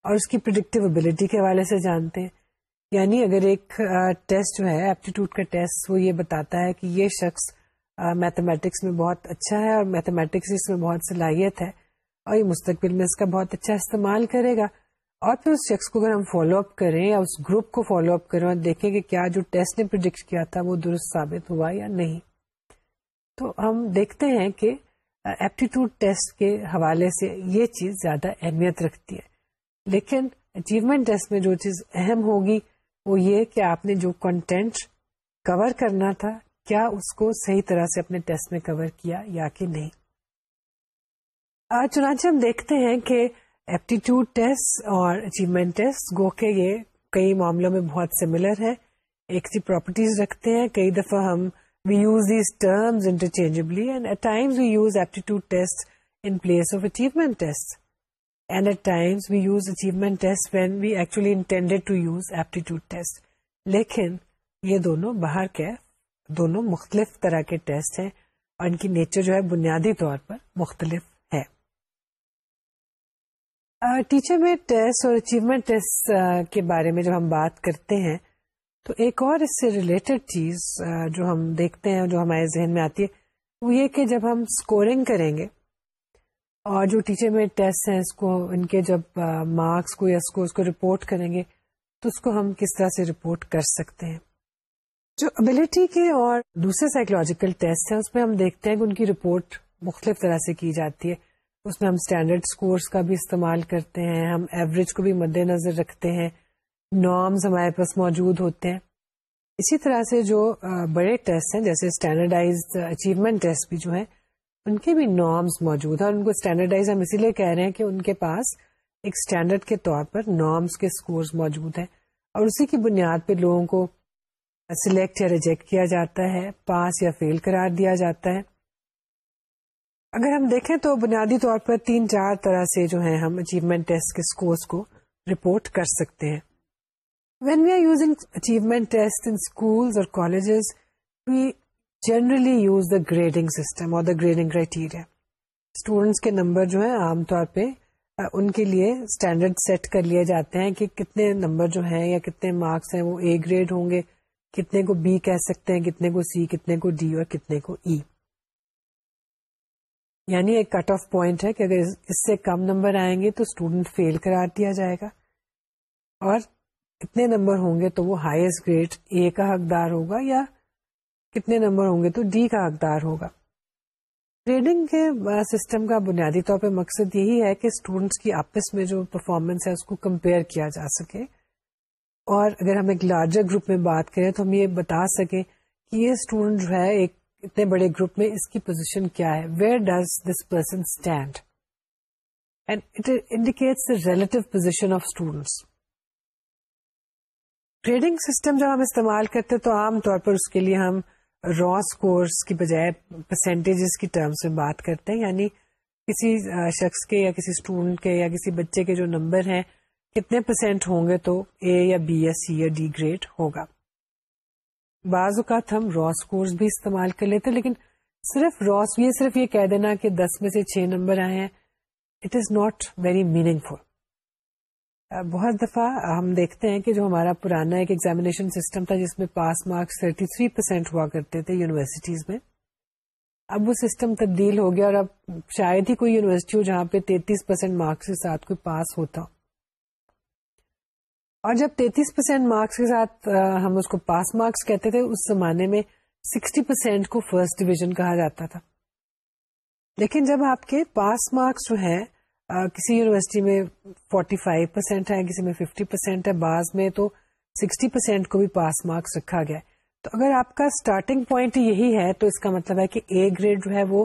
اور اس کی پرڈکٹیوبلٹی کے حوالے سے جانتے ہیں یعنی اگر ایک ٹیسٹ جو ہے ایپٹیٹیوڈ کا ٹیسٹ وہ یہ بتاتا ہے کہ یہ شخص میتھمیٹکس میں بہت اچھا ہے اور میتھمیٹکس اس میں بہت صلاحیت ہے اور یہ مستقبل میں اس کا بہت اچھا استعمال کرے گا اور پھر اس شخص کو اگر ہم فالو اپ کریں یا اس گروپ کو فالو اپ کریں اور دیکھیں کہ کیا جو ٹیسٹ نے پرڈکٹ کیا تھا وہ درست ثابت ہوا یا نہیں تو ہم دیکھتے ہیں کہ ایپٹیٹیوڈ ٹیسٹ کے حوالے سے یہ چیز زیادہ اہمیت رکھتی ہے لیکن اچیومنٹ ٹیسٹ میں جو چیز اہم ہوگی وہ یہ کہ آپ نے جو کنٹینٹ کور کرنا تھا کیا اس کو صحیح طرح سے اپنے ٹیسٹ میں کور کیا یا کہ نہیں آج چنانچہ ہم دیکھتے ہیں کہ ایپٹیٹیوڈ ٹیسٹ اور اچیومنٹ ٹیسٹ گو کے یہ کئی معاملوں میں بہت سملر ہے ایک سی پراپرٹیز رکھتے ہیں کئی دفعہ ہم we use these terms interchangeably and at we use aptitude test in place of achievement test لیکن یہ دونوں باہر کے دونوں مختلف طرح کے ٹیسٹ ہیں اور ان کی نیچر جو ہے بنیادی طور پر مختلف ہے ٹیچر میں ٹیسٹ اور اچیومنٹ ٹیسٹ کے بارے میں جب ہم بات کرتے ہیں تو ایک اور اس سے ریلیٹڈ چیز جو ہم دیکھتے ہیں جو ہمارے ذہن میں آتی ہے وہ یہ کہ جب ہم اسکورنگ کریں گے اور جو ٹیچر میں ٹیسٹ ہیں اس کو ان کے جب مارکس کو یا اسکورس اس کو رپورٹ کریں گے تو اس کو ہم کس طرح سے رپورٹ کر سکتے ہیں جو ابلیٹی کے اور دوسرے سائیکولوجیکل ٹیسٹ ہیں اس میں ہم دیکھتے ہیں کہ ان کی رپورٹ مختلف طرح سے کی جاتی ہے اس میں ہم اسٹینڈرڈ اسکورس کا بھی استعمال کرتے ہیں ہم ایوریج کو بھی مد نظر رکھتے ہیں نارمز ہمارے پاس موجود ہوتے ہیں اسی طرح سے جو بڑے ٹیسٹ ہیں جیسے اسٹینڈرڈائز اچیومنٹ ٹیسٹ بھی جو ہیں ان کے بھی نارمس موجود ہیں ان کو اسٹینڈرڈائز ہم اسی لیے کہہ رہے ہیں کہ ان کے پاس ایک اسٹینڈرڈ کے طور پر نارمس کے اسکورس موجود ہیں اور اسی کی بنیاد پہ لوگوں کو سلیکٹ یا ریجیکٹ کیا جاتا ہے پاس یا فیل قرار دیا جاتا ہے اگر ہم دیکھیں تو بنیادی طور پر تین چار طرح سے جو ہے ہم اچیومنٹ ٹیسٹ کے اسکورس کو رپورٹ کر سکتے ہیں when we are using achievement test in schools or colleges we generally use the grading system or the grading criteria students کے نمبر جو ہیں عام طور پہ ان کے لیے اسٹینڈرڈ سیٹ کر لیے جاتے ہیں کہ کتنے نمبر جو ہیں یا کتنے مارکس ہیں وہ اے گریڈ ہوں گے کتنے کو بی کہہ سکتے ہیں کتنے کو سی کتنے کو ڈی اور کتنے کو ای e. یعنی ایک کٹ آف پوائنٹ ہے کہ اگر اس سے کم نمبر آئیں گے تو اسٹوڈینٹ فیل کرا دیا جائے گا اور کتنے نمبر ہوں گے تو وہ ہائیسٹ گریڈ اے کا حقدار ہوگا یا کتنے نمبر ہوں گے تو ڈی کا حقدار ہوگا ٹریڈنگ کے سسٹم کا بنیادی طور پہ مقصد یہی ہے کہ اسٹوڈینٹس کی آپس میں جو پرفارمنس ہے اس کو کمپیئر کیا جا سکے اور اگر ہم ایک لارجر گروپ میں بات کریں تو ہم یہ بتا سکیں کہ یہ اسٹوڈنٹ جو ہے ایک اتنے بڑے گروپ میں اس کی پوزیشن کیا ہے where does this person stand and it indicates relative position of students grading system جب ہم استعمال کرتے تو عام طور پر اس کے لیے ہم را اسکورس کی بجائے پرسینٹیجز کی ٹرمز میں بات کرتے ہیں یعنی کسی شخص کے یا کسی اسٹوڈنٹ کے یا کسی بچے کے جو نمبر ہیں کتنے پرسینٹ ہوں گے تو اے یا بی یا سی یا ڈی گریڈ ہوگا بعض اوقات ہم را اسکورس بھی استعمال کر لیتے ہیں لیکن صرف راس یہ صرف یہ کہہ دینا کہ دس میں سے چھ نمبر آئے ہیں it is not very meaningful بہت دفعہ ہم دیکھتے ہیں کہ جو ہمارا پرانا ایک ایگزامینیشن سسٹم تھا جس میں pass marks thirty three percent ہوا کرتے تھے یونیورسٹیز میں اب وہ سسٹم تبدیل ہو گیا اور اب شاید ہی کوئی یونیورسٹی ہو جہاں پہ تینتیس پرسینٹ مارکس کے ساتھ کوئی پاس ہوتا ہو اور جب تینتیس پرسینٹ مارکس کے ساتھ ہم اس کو پاس مارکس کہتے تھے اس زمانے میں سکسٹی پرسینٹ کو فرسٹ ڈویژن کہا جاتا تھا لیکن جب آپ کے پاس مارکس جو ہیں کسی یونیورسٹی میں 45 فائیو پرسینٹ ہے کسی میں 50 پرسینٹ ہے بعض میں تو 60 پرسینٹ کو بھی پاس مارکس رکھا گیا تو اگر آپ کا اسٹارٹنگ پوائنٹ یہی ہے تو اس کا مطلب ہے کہ اے گریڈ جو ہے وہ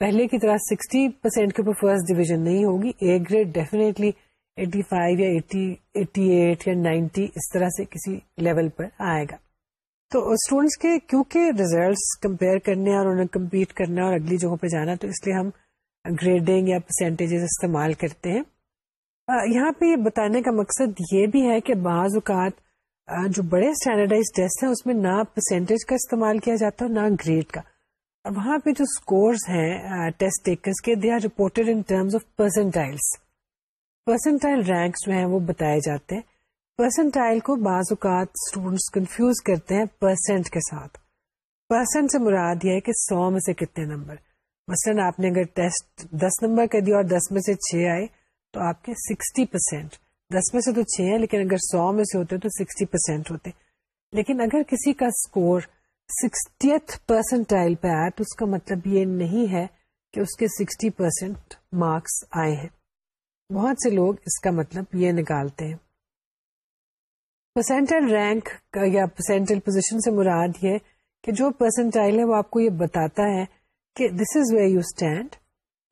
پہلے کی طرح 60 پرسینٹ کے اوپر فرسٹ ڈویژن نہیں ہوگی A grade definitely eighty five یا ایٹی ایٹی یا نائنٹی اس طرح سے کسی لیول پر آئے گا تو اسٹوڈینٹس کے کیونکہ ریزلٹس کمپیئر کرنے اور انہیں کمپیٹ کرنا اور اگلی جگہوں پہ جانا تو اس لیے ہم گریڈنگ یا پرسینٹیج استعمال کرتے ہیں یہاں پہ یہ بتانے کا مقصد یہ بھی ہے کہ بعض اوقات جو بڑے اسٹینڈرڈائز ٹیسٹ ہیں اس میں نہ پرسینٹیج کا استعمال کیا جاتا ہے نہ گریڈ کا وہاں پہ جو اسکورس ہیں ٹیسٹ کے they are reported in terms of percentiles percentile ranks جو ہیں وہ بتائے جاتے ہیں پرسنٹائل کو بعض اوقات اسٹوڈینٹس کنفیوز کرتے ہیں پرسینٹ کے ساتھ پرسینٹ سے مراد یہ ہے کہ سو میں سے کتنے نمبر مثلاً آپ نے اگر ٹیسٹ دس نمبر کا دیا اور دس میں سے چھ آئے تو آپ کے سکسٹی پرسینٹ دس میں سے تو چھ ہیں لیکن اگر سو میں سے ہوتے تو سکسٹی پرسینٹ ہوتے لیکن اگر کسی کا اسکور سکسٹیتھ پرسنٹائل پہ آیا تو اس کا مطلب یہ نہیں ہے کہ اس کے سکسٹی پرسینٹ مارکس آئے ہیں بہت سے لوگ اس کا مطلب یہ نکالتے ہیں پرسینٹل رینک یا پرسینٹل پوزیشن سے مراد یہ کہ جو پرسنٹائل ہے وہ آپ کو یہ بتاتا ہے کہ this is way you stand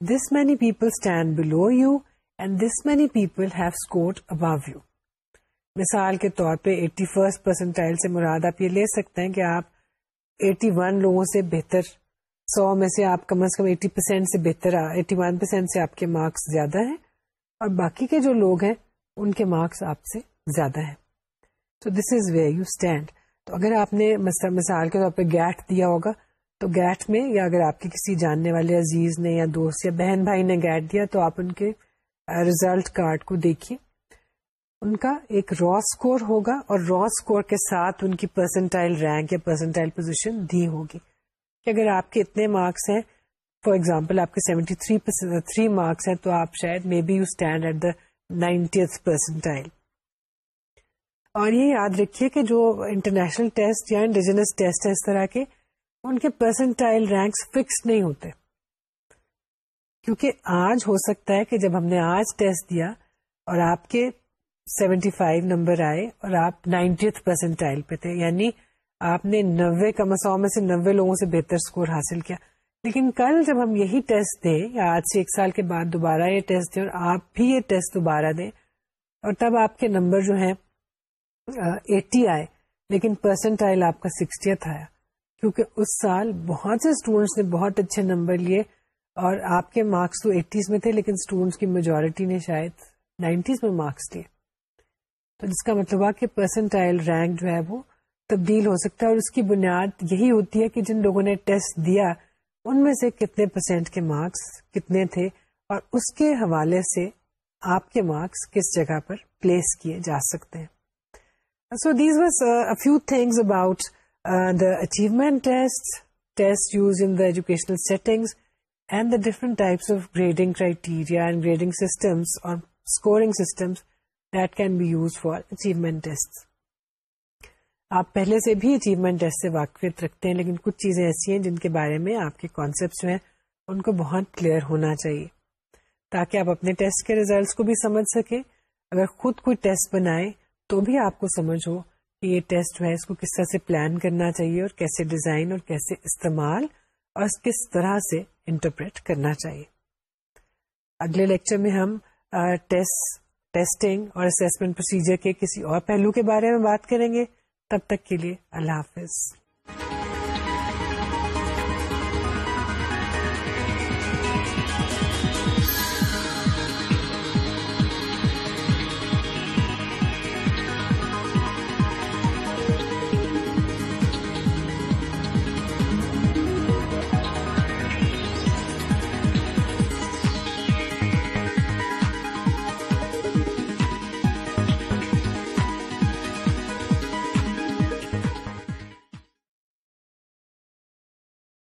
this many people stand below you and this many people have scored above you مثال کے طور پہ ایٹی فرسٹ پرسنٹائل سے مراد آپ یہ لے سکتے ہیں کہ آپ ایٹی ون لوگوں سے بہتر سو میں سے آپ کم از کم ایٹی پرسینٹ سے بہتر ایٹی ون پرسینٹ سے آپ کے مارکس زیادہ ہیں اور باقی کے جو لوگ ہیں ان کے مارکس آپ سے زیادہ ہیں تو this is where you stand تو اگر آپ نے مثال کے طور پہ گیٹ دیا ہوگا تو گیٹ میں یا اگر آپ کے کسی جاننے والے عزیز نے یا دوست یا بہن بھائی نے گیٹ دیا تو آپ ان کے ریزلٹ کارڈ کو دیکھیے ان کا ایک را اسکور ہوگا اور را اسکور کے ساتھ ان کی پرسنٹائل رینک یا پرسنٹائل پوزیشن دی ہوگی کہ اگر آپ کے اتنے مارکس ہیں فار ایگزامپل آپ کے سیونٹی تھری تھری مارکس ہیں تو آپ شاید may be you stand at the ninetieth percentile اور یہ یاد رکھیے کہ جو انٹرنیشنل ٹیسٹ یا انڈیجنس ٹیسٹ ہیں اس طرح کے ان کے پرسنٹائل رینکس فکس نہیں ہوتے کیونکہ آج ہو سکتا ہے کہ جب ہم نے آج ٹیسٹ دیا اور آپ کے سیونٹی فائیو نمبر آئے اور آپ نائنٹیتھ پرسنٹائل پہ تھے یعنی آپ نے نوے کم سو میں سے نوے لوگوں سے بہتر اسکور حاصل کیا لیکن کل جب ہم یہی ٹیسٹ دیں یا آج سے ایک سال کے بعد دوبارہ یہ ٹیسٹ دیں اور آپ بھی یہ ٹیسٹ دوبارہ دیں اور تب آپ کے نمبر جو ہے ایٹی آئے لیکن پرسنٹائل آپ کا سکسٹیتھ آیا کیونکہ اس سال بہت سے اسٹوڈینٹس نے بہت اچھے نمبر لیے اور آپ کے مارکس تو ایٹیز میں تھے لیکن اسٹوڈینٹس کی میجورٹی نے شاید نائنٹیز میں مارکس لیے تو جس کا مطلب کہ پرسنٹائل رینک جو ہے وہ تبدیل ہو سکتا ہے اور اس کی بنیاد یہی ہوتی ہے کہ جن لوگوں نے ٹیسٹ دیا ان میں سے کتنے پرسینٹ کے مارکس کتنے تھے اور اس کے حوالے سے آپ کے مارکس کس جگہ پر پلیس کیے جا سکتے ہیں so these a few things about be test uses achievement achievement آپ پہلے سے بھی اچیومنٹ ٹیسٹ سے واقفیت رکھتے ہیں لیکن کچھ چیزیں ایسی ہیں جن کے بارے میں آپ کے کانسیپٹس ہیں ان کو بہت کلیئر ہونا چاہیے تاکہ آپ اپنے ٹیسٹ کے ریزلٹس کو بھی سمجھ سکیں اگر خود کوئی ٹیسٹ بنائیں تو بھی آپ کو سمجھ ہو یہ ٹیسٹ جو ہے اس کو کس طرح سے پلان کرنا چاہیے اور کیسے ڈیزائن اور کیسے استعمال اور کس طرح سے انٹرپریٹ کرنا چاہیے اگلے لیکچر میں ہم ٹیسٹ ٹیسٹنگ اور اسیسمنٹ پروسیجر کے کسی اور پہلو کے بارے میں بات کریں گے تب تک کے لیے اللہ حافظ